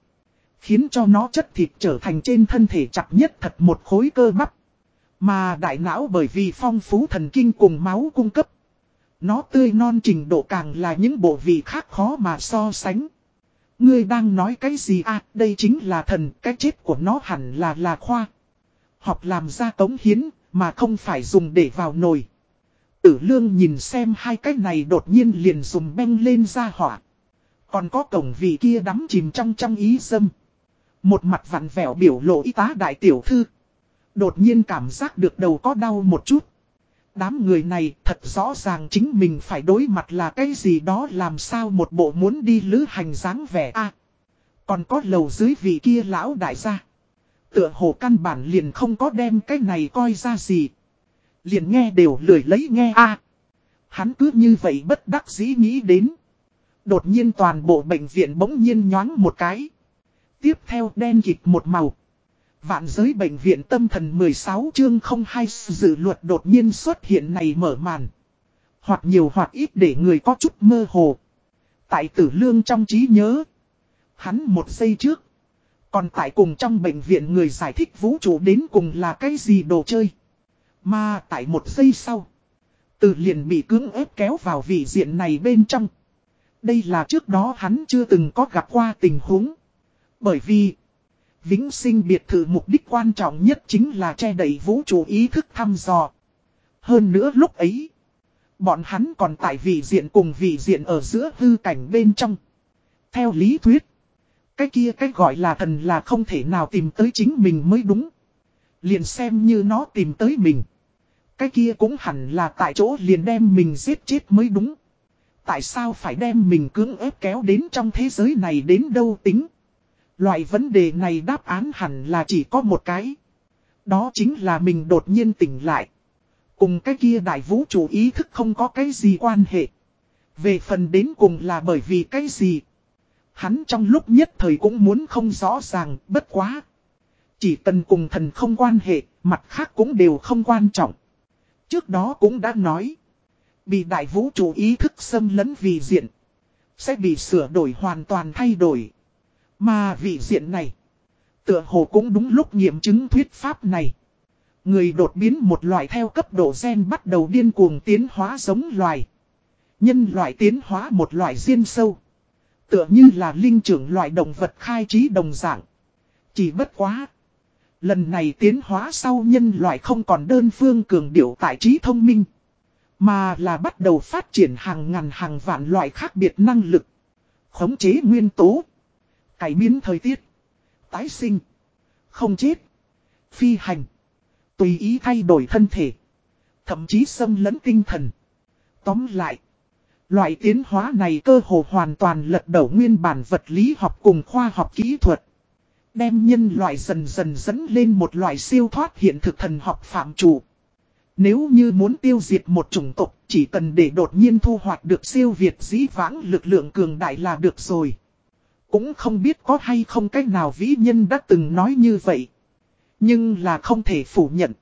Khiến cho nó chất thịt trở thành trên thân thể chặt nhất thật một khối cơ bắp. Mà đại não bởi vì phong phú thần kinh cùng máu cung cấp. Nó tươi non trình độ càng là những bộ vị khác khó mà so sánh. Ngươi đang nói cái gì à, đây chính là thần, cái chết của nó hẳn là là khoa. Học làm ra tống hiến, mà không phải dùng để vào nồi. Tử lương nhìn xem hai cái này đột nhiên liền dùng beng lên ra hỏa. Còn có cổng vị kia đắm chìm trong trong ý dâm. Một mặt vặn vẹo biểu lộ y tá đại tiểu thư. Đột nhiên cảm giác được đầu có đau một chút. Đám người này thật rõ ràng chính mình phải đối mặt là cái gì đó làm sao một bộ muốn đi lữ hành dáng vẻ a Còn có lầu dưới vị kia lão đại gia. Tựa hồ căn bản liền không có đem cái này coi ra gì. Liền nghe đều lười lấy nghe a Hắn cứ như vậy bất đắc dĩ nghĩ đến. Đột nhiên toàn bộ bệnh viện bỗng nhiên nhoáng một cái. Tiếp theo đen kịt một màu. Vạn giới bệnh viện tâm thần 16 chương 02 dự luật đột nhiên xuất hiện này mở màn. Hoặc nhiều hoặc ít để người có chút mơ hồ. Tại tử lương trong trí nhớ. Hắn một giây trước. Còn tại cùng trong bệnh viện người giải thích vũ trụ đến cùng là cái gì đồ chơi. Mà tại một giây sau. Từ liền bị cưỡng ép kéo vào vị diện này bên trong. Đây là trước đó hắn chưa từng có gặp qua tình huống. Bởi vì, vĩnh sinh biệt thự mục đích quan trọng nhất chính là che đẩy vũ trụ ý thức thăm dò. Hơn nữa lúc ấy, bọn hắn còn tại vị diện cùng vị diện ở giữa hư cảnh bên trong. Theo lý thuyết, cái kia cách gọi là thần là không thể nào tìm tới chính mình mới đúng. Liền xem như nó tìm tới mình. Cái kia cũng hẳn là tại chỗ liền đem mình giết chết mới đúng. Tại sao phải đem mình cưỡng ép kéo đến trong thế giới này đến đâu tính? Loại vấn đề này đáp án hẳn là chỉ có một cái. Đó chính là mình đột nhiên tỉnh lại. Cùng cái kia đại vũ trụ ý thức không có cái gì quan hệ. Về phần đến cùng là bởi vì cái gì? Hắn trong lúc nhất thời cũng muốn không rõ ràng, bất quá. Chỉ cần cùng thần không quan hệ, mặt khác cũng đều không quan trọng. Trước đó cũng đã nói. Bị đại vũ trụ ý thức xâm lấn vì diện. Sẽ bị sửa đổi hoàn toàn thay đổi. Mà vị diện này. Tựa hồ cũng đúng lúc nghiệm chứng thuyết pháp này. Người đột biến một loại theo cấp độ gen bắt đầu điên cuồng tiến hóa giống loài. Nhân loại tiến hóa một loại riêng sâu. Tựa như là linh trưởng loại động vật khai trí đồng dạng. Chỉ bất quá. Lần này tiến hóa sau nhân loại không còn đơn phương cường điệu tại trí thông minh. Mà là bắt đầu phát triển hàng ngàn hàng vạn loại khác biệt năng lực. Khống chế nguyên tố. Cải biến thời tiết. Tái sinh. Không chết. Phi hành. Tùy ý thay đổi thân thể. Thậm chí xâm lẫn tinh thần. Tóm lại. Loại tiến hóa này cơ hồ hoàn toàn lật đổ nguyên bản vật lý học cùng khoa học kỹ thuật. Đem nhân loại dần dần dẫn lên một loại siêu thoát hiện thực thần học phạm chủ. Nếu như muốn tiêu diệt một chủng tộc, chỉ cần để đột nhiên thu hoạch được siêu việt dĩ vãng lực lượng cường đại là được rồi. Cũng không biết có hay không cách nào vĩ nhân đã từng nói như vậy. Nhưng là không thể phủ nhận.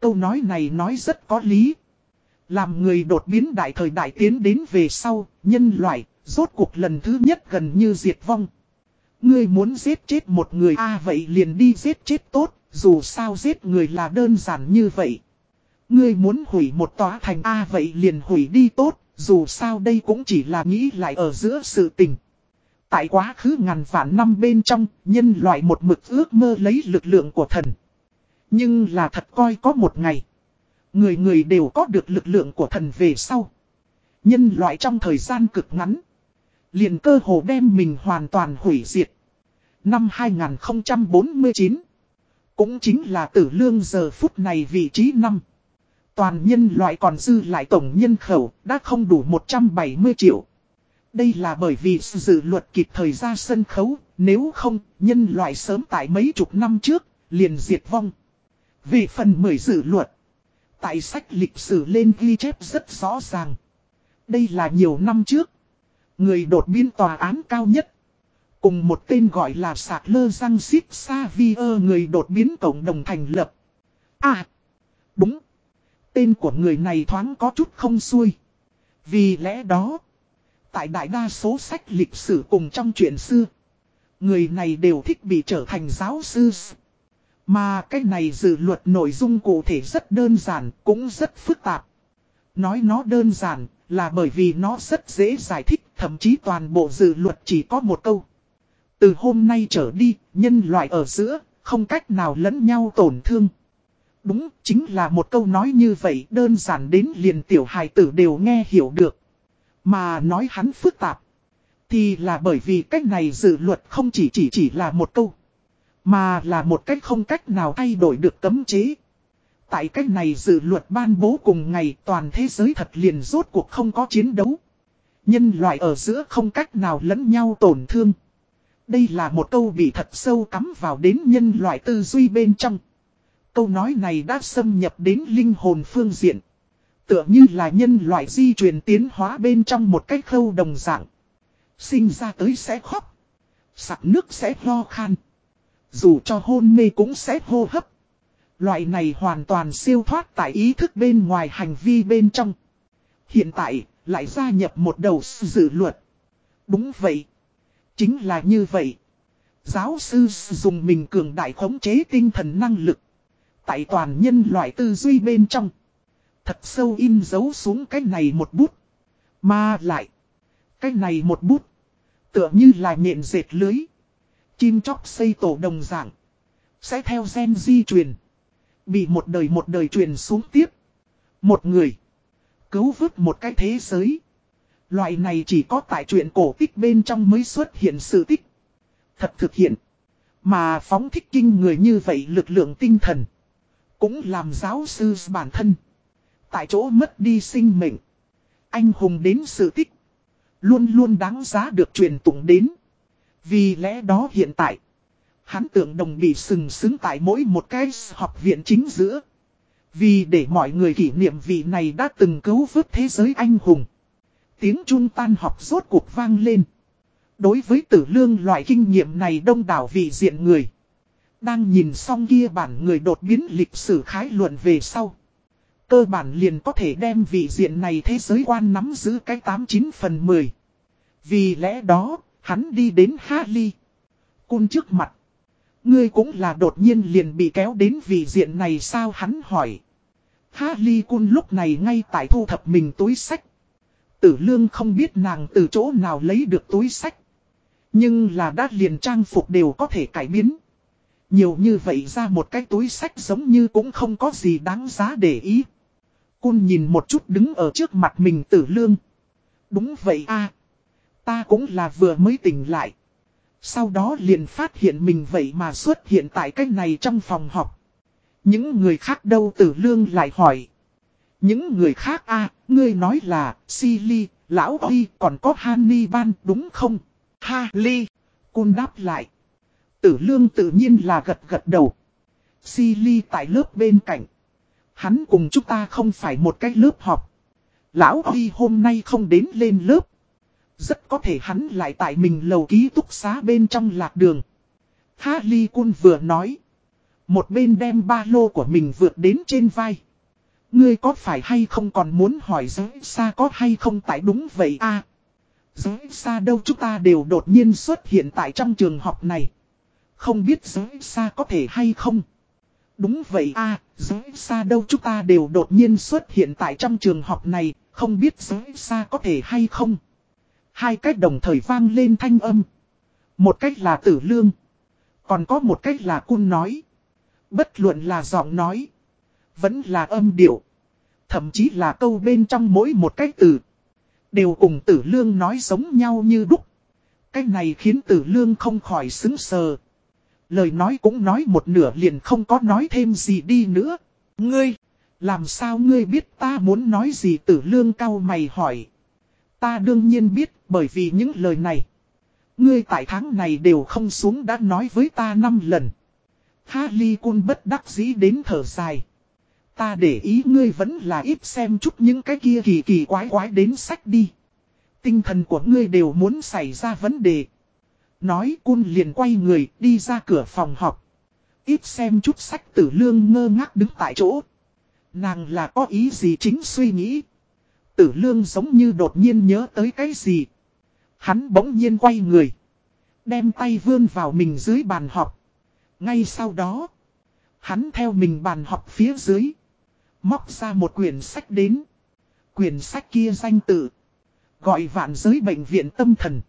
Câu nói này nói rất có lý. Làm người đột biến đại thời đại tiến đến về sau, nhân loại, rốt cuộc lần thứ nhất gần như diệt vong. Ngươi muốn giết chết một người a vậy liền đi giết chết tốt, dù sao giết người là đơn giản như vậy. Ngươi muốn hủy một tòa thành A vậy liền hủy đi tốt, dù sao đây cũng chỉ là nghĩ lại ở giữa sự tình. Tại quá khứ ngàn vạn năm bên trong, nhân loại một mực ước mơ lấy lực lượng của thần. Nhưng là thật coi có một ngày. Người người đều có được lực lượng của thần về sau. Nhân loại trong thời gian cực ngắn. Liền cơ hồ đem mình hoàn toàn hủy diệt. năm 2049. Cũng chính là tử lương giờ phút này vị trí năm. Toàn nhân loại còn dư lại tổng nhân khẩu đã không đủ 170 triệu. Đây là bởi vì dự luật kịp thời ra sân khấu, nếu không, nhân loại sớm tại mấy chục năm trước, liền diệt vong. Về phần 10 dự luật, tại sách lịch sử lên ghi chép rất rõ ràng. Đây là nhiều năm trước. Người đột biến tòa án cao nhất. Cùng một tên gọi là sạc lơ răng xít xa vi ơ người đột biến cộng đồng thành lập. À, đúng. Tên của người này thoáng có chút không xuôi. Vì lẽ đó, tại đại đa số sách lịch sử cùng trong chuyện xưa, người này đều thích bị trở thành giáo sư. Mà cái này dự luật nội dung cụ thể rất đơn giản, cũng rất phức tạp. Nói nó đơn giản là bởi vì nó rất dễ giải thích, thậm chí toàn bộ dự luật chỉ có một câu. Từ hôm nay trở đi, nhân loại ở giữa, không cách nào lẫn nhau tổn thương. Đúng, chính là một câu nói như vậy đơn giản đến liền tiểu hài tử đều nghe hiểu được. Mà nói hắn phức tạp. Thì là bởi vì cách này dự luật không chỉ chỉ chỉ là một câu. Mà là một cách không cách nào thay đổi được cấm chế. Tại cách này dự luật ban bố cùng ngày, toàn thế giới thật liền rốt cuộc không có chiến đấu. Nhân loại ở giữa không cách nào lẫn nhau tổn thương. Đây là một câu bị thật sâu cắm vào đến nhân loại tư duy bên trong. Câu nói này đã xâm nhập đến linh hồn phương diện. Tựa như là nhân loại di truyền tiến hóa bên trong một cách khâu đồng dạng. Sinh ra tới sẽ khóc. Sặc nước sẽ ho khan. Dù cho hôn mê cũng sẽ hô hấp. Loại này hoàn toàn siêu thoát tại ý thức bên ngoài hành vi bên trong. Hiện tại, lại gia nhập một đầu dự luật. Đúng vậy. Chính là như vậy. Giáo sư dùng mình cường đại khống chế tinh thần năng lực. Tại toàn nhân loại tư duy bên trong. Thật sâu in dấu xuống cái này một bút. Mà lại. Cái này một bút. Tựa như là nhện dệt lưới. Chim chóc xây tổ đồng dạng. Sẽ theo gen di truyền. Bị một đời một đời truyền xuống tiếp. Một người. Cứu vớt một cái thế giới. Loại này chỉ có tại truyện cổ tích bên trong mới xuất hiện sự tích. Thật thực hiện. Mà phóng thích kinh người như vậy lực lượng tinh thần. Cũng làm giáo sư bản thân. Tại chỗ mất đi sinh mệnh. Anh hùng đến sự tích. Luôn luôn đáng giá được truyền tụng đến. Vì lẽ đó hiện tại. Hắn tượng đồng bị sừng sững tại mỗi một cái học viện chính giữa. Vì để mọi người kỷ niệm vị này đã từng cứu vớt thế giới anh hùng. Tiếng trung tan học rốt cuộc vang lên. Đối với tử lương loại kinh nghiệm này đông đảo vị diện người. Đang nhìn xong kia bản người đột biến lịch sử khái luận về sau. Cơ bản liền có thể đem vị diện này thế giới quan nắm giữ cái 89 phần 10. Vì lẽ đó, hắn đi đến Harley. Cun trước mặt. Ngươi cũng là đột nhiên liền bị kéo đến vị diện này sao hắn hỏi. Harley Cun lúc này ngay tại thu thập mình túi sách. Tử lương không biết nàng từ chỗ nào lấy được túi sách. Nhưng là đã liền trang phục đều có thể cải biến. Nhiều như vậy ra một cái túi sách giống như cũng không có gì đáng giá để ý. Cun nhìn một chút đứng ở trước mặt mình tử lương. Đúng vậy a Ta cũng là vừa mới tỉnh lại. Sau đó liền phát hiện mình vậy mà xuất hiện tại cách này trong phòng học. Những người khác đâu tử lương lại hỏi. Những người khác a ngươi nói là, Silly, Lão Huy còn có Hannibal đúng không? Ha Ly, cun đáp lại. Tử lương tự nhiên là gật gật đầu. Silly tại lớp bên cạnh. Hắn cùng chúng ta không phải một cái lớp học. Lão Huy hôm nay không đến lên lớp. Rất có thể hắn lại tại mình lầu ký túc xá bên trong lạc đường. Harley kun vừa nói. Một bên đem ba lô của mình vượt đến trên vai. Ngươi có phải hay không còn muốn hỏi giới xa có hay không tại đúng vậy a à, Giới xa đâu chúng ta đều đột nhiên xuất hiện tại trong trường học này. Không biết giới xa có thể hay không. Đúng vậy a à, giới xa đâu chúng ta đều đột nhiên xuất hiện tại trong trường học này. Không biết giới xa có thể hay không. Hai cách đồng thời vang lên thanh âm. Một cách là tử lương. Còn có một cách là cun nói. Bất luận là giọng nói. Vẫn là âm điệu. Thậm chí là câu bên trong mỗi một cách từ. Đều cùng tử lương nói giống nhau như đúc. cách này khiến tử lương không khỏi xứng sờ. Lời nói cũng nói một nửa liền không có nói thêm gì đi nữa. Ngươi, làm sao ngươi biết ta muốn nói gì tử lương cao mày hỏi. Ta đương nhiên biết bởi vì những lời này. Ngươi tại tháng này đều không xuống đã nói với ta năm lần. Harley Cun bất đắc dĩ đến thở dài. Ta để ý ngươi vẫn là ít xem chút những cái kia kỳ kỳ quái quái đến sách đi. Tinh thần của ngươi đều muốn xảy ra vấn đề. Nói cun liền quay người, đi ra cửa phòng họp. Ít xem chút sách tử lương ngơ ngác đứng tại chỗ. Nàng là có ý gì chính suy nghĩ. Tử lương giống như đột nhiên nhớ tới cái gì. Hắn bỗng nhiên quay người. Đem tay vươn vào mình dưới bàn họp. Ngay sau đó. Hắn theo mình bàn họp phía dưới. Móc ra một quyển sách đến. Quyển sách kia danh tự. Gọi vạn giới bệnh viện tâm thần.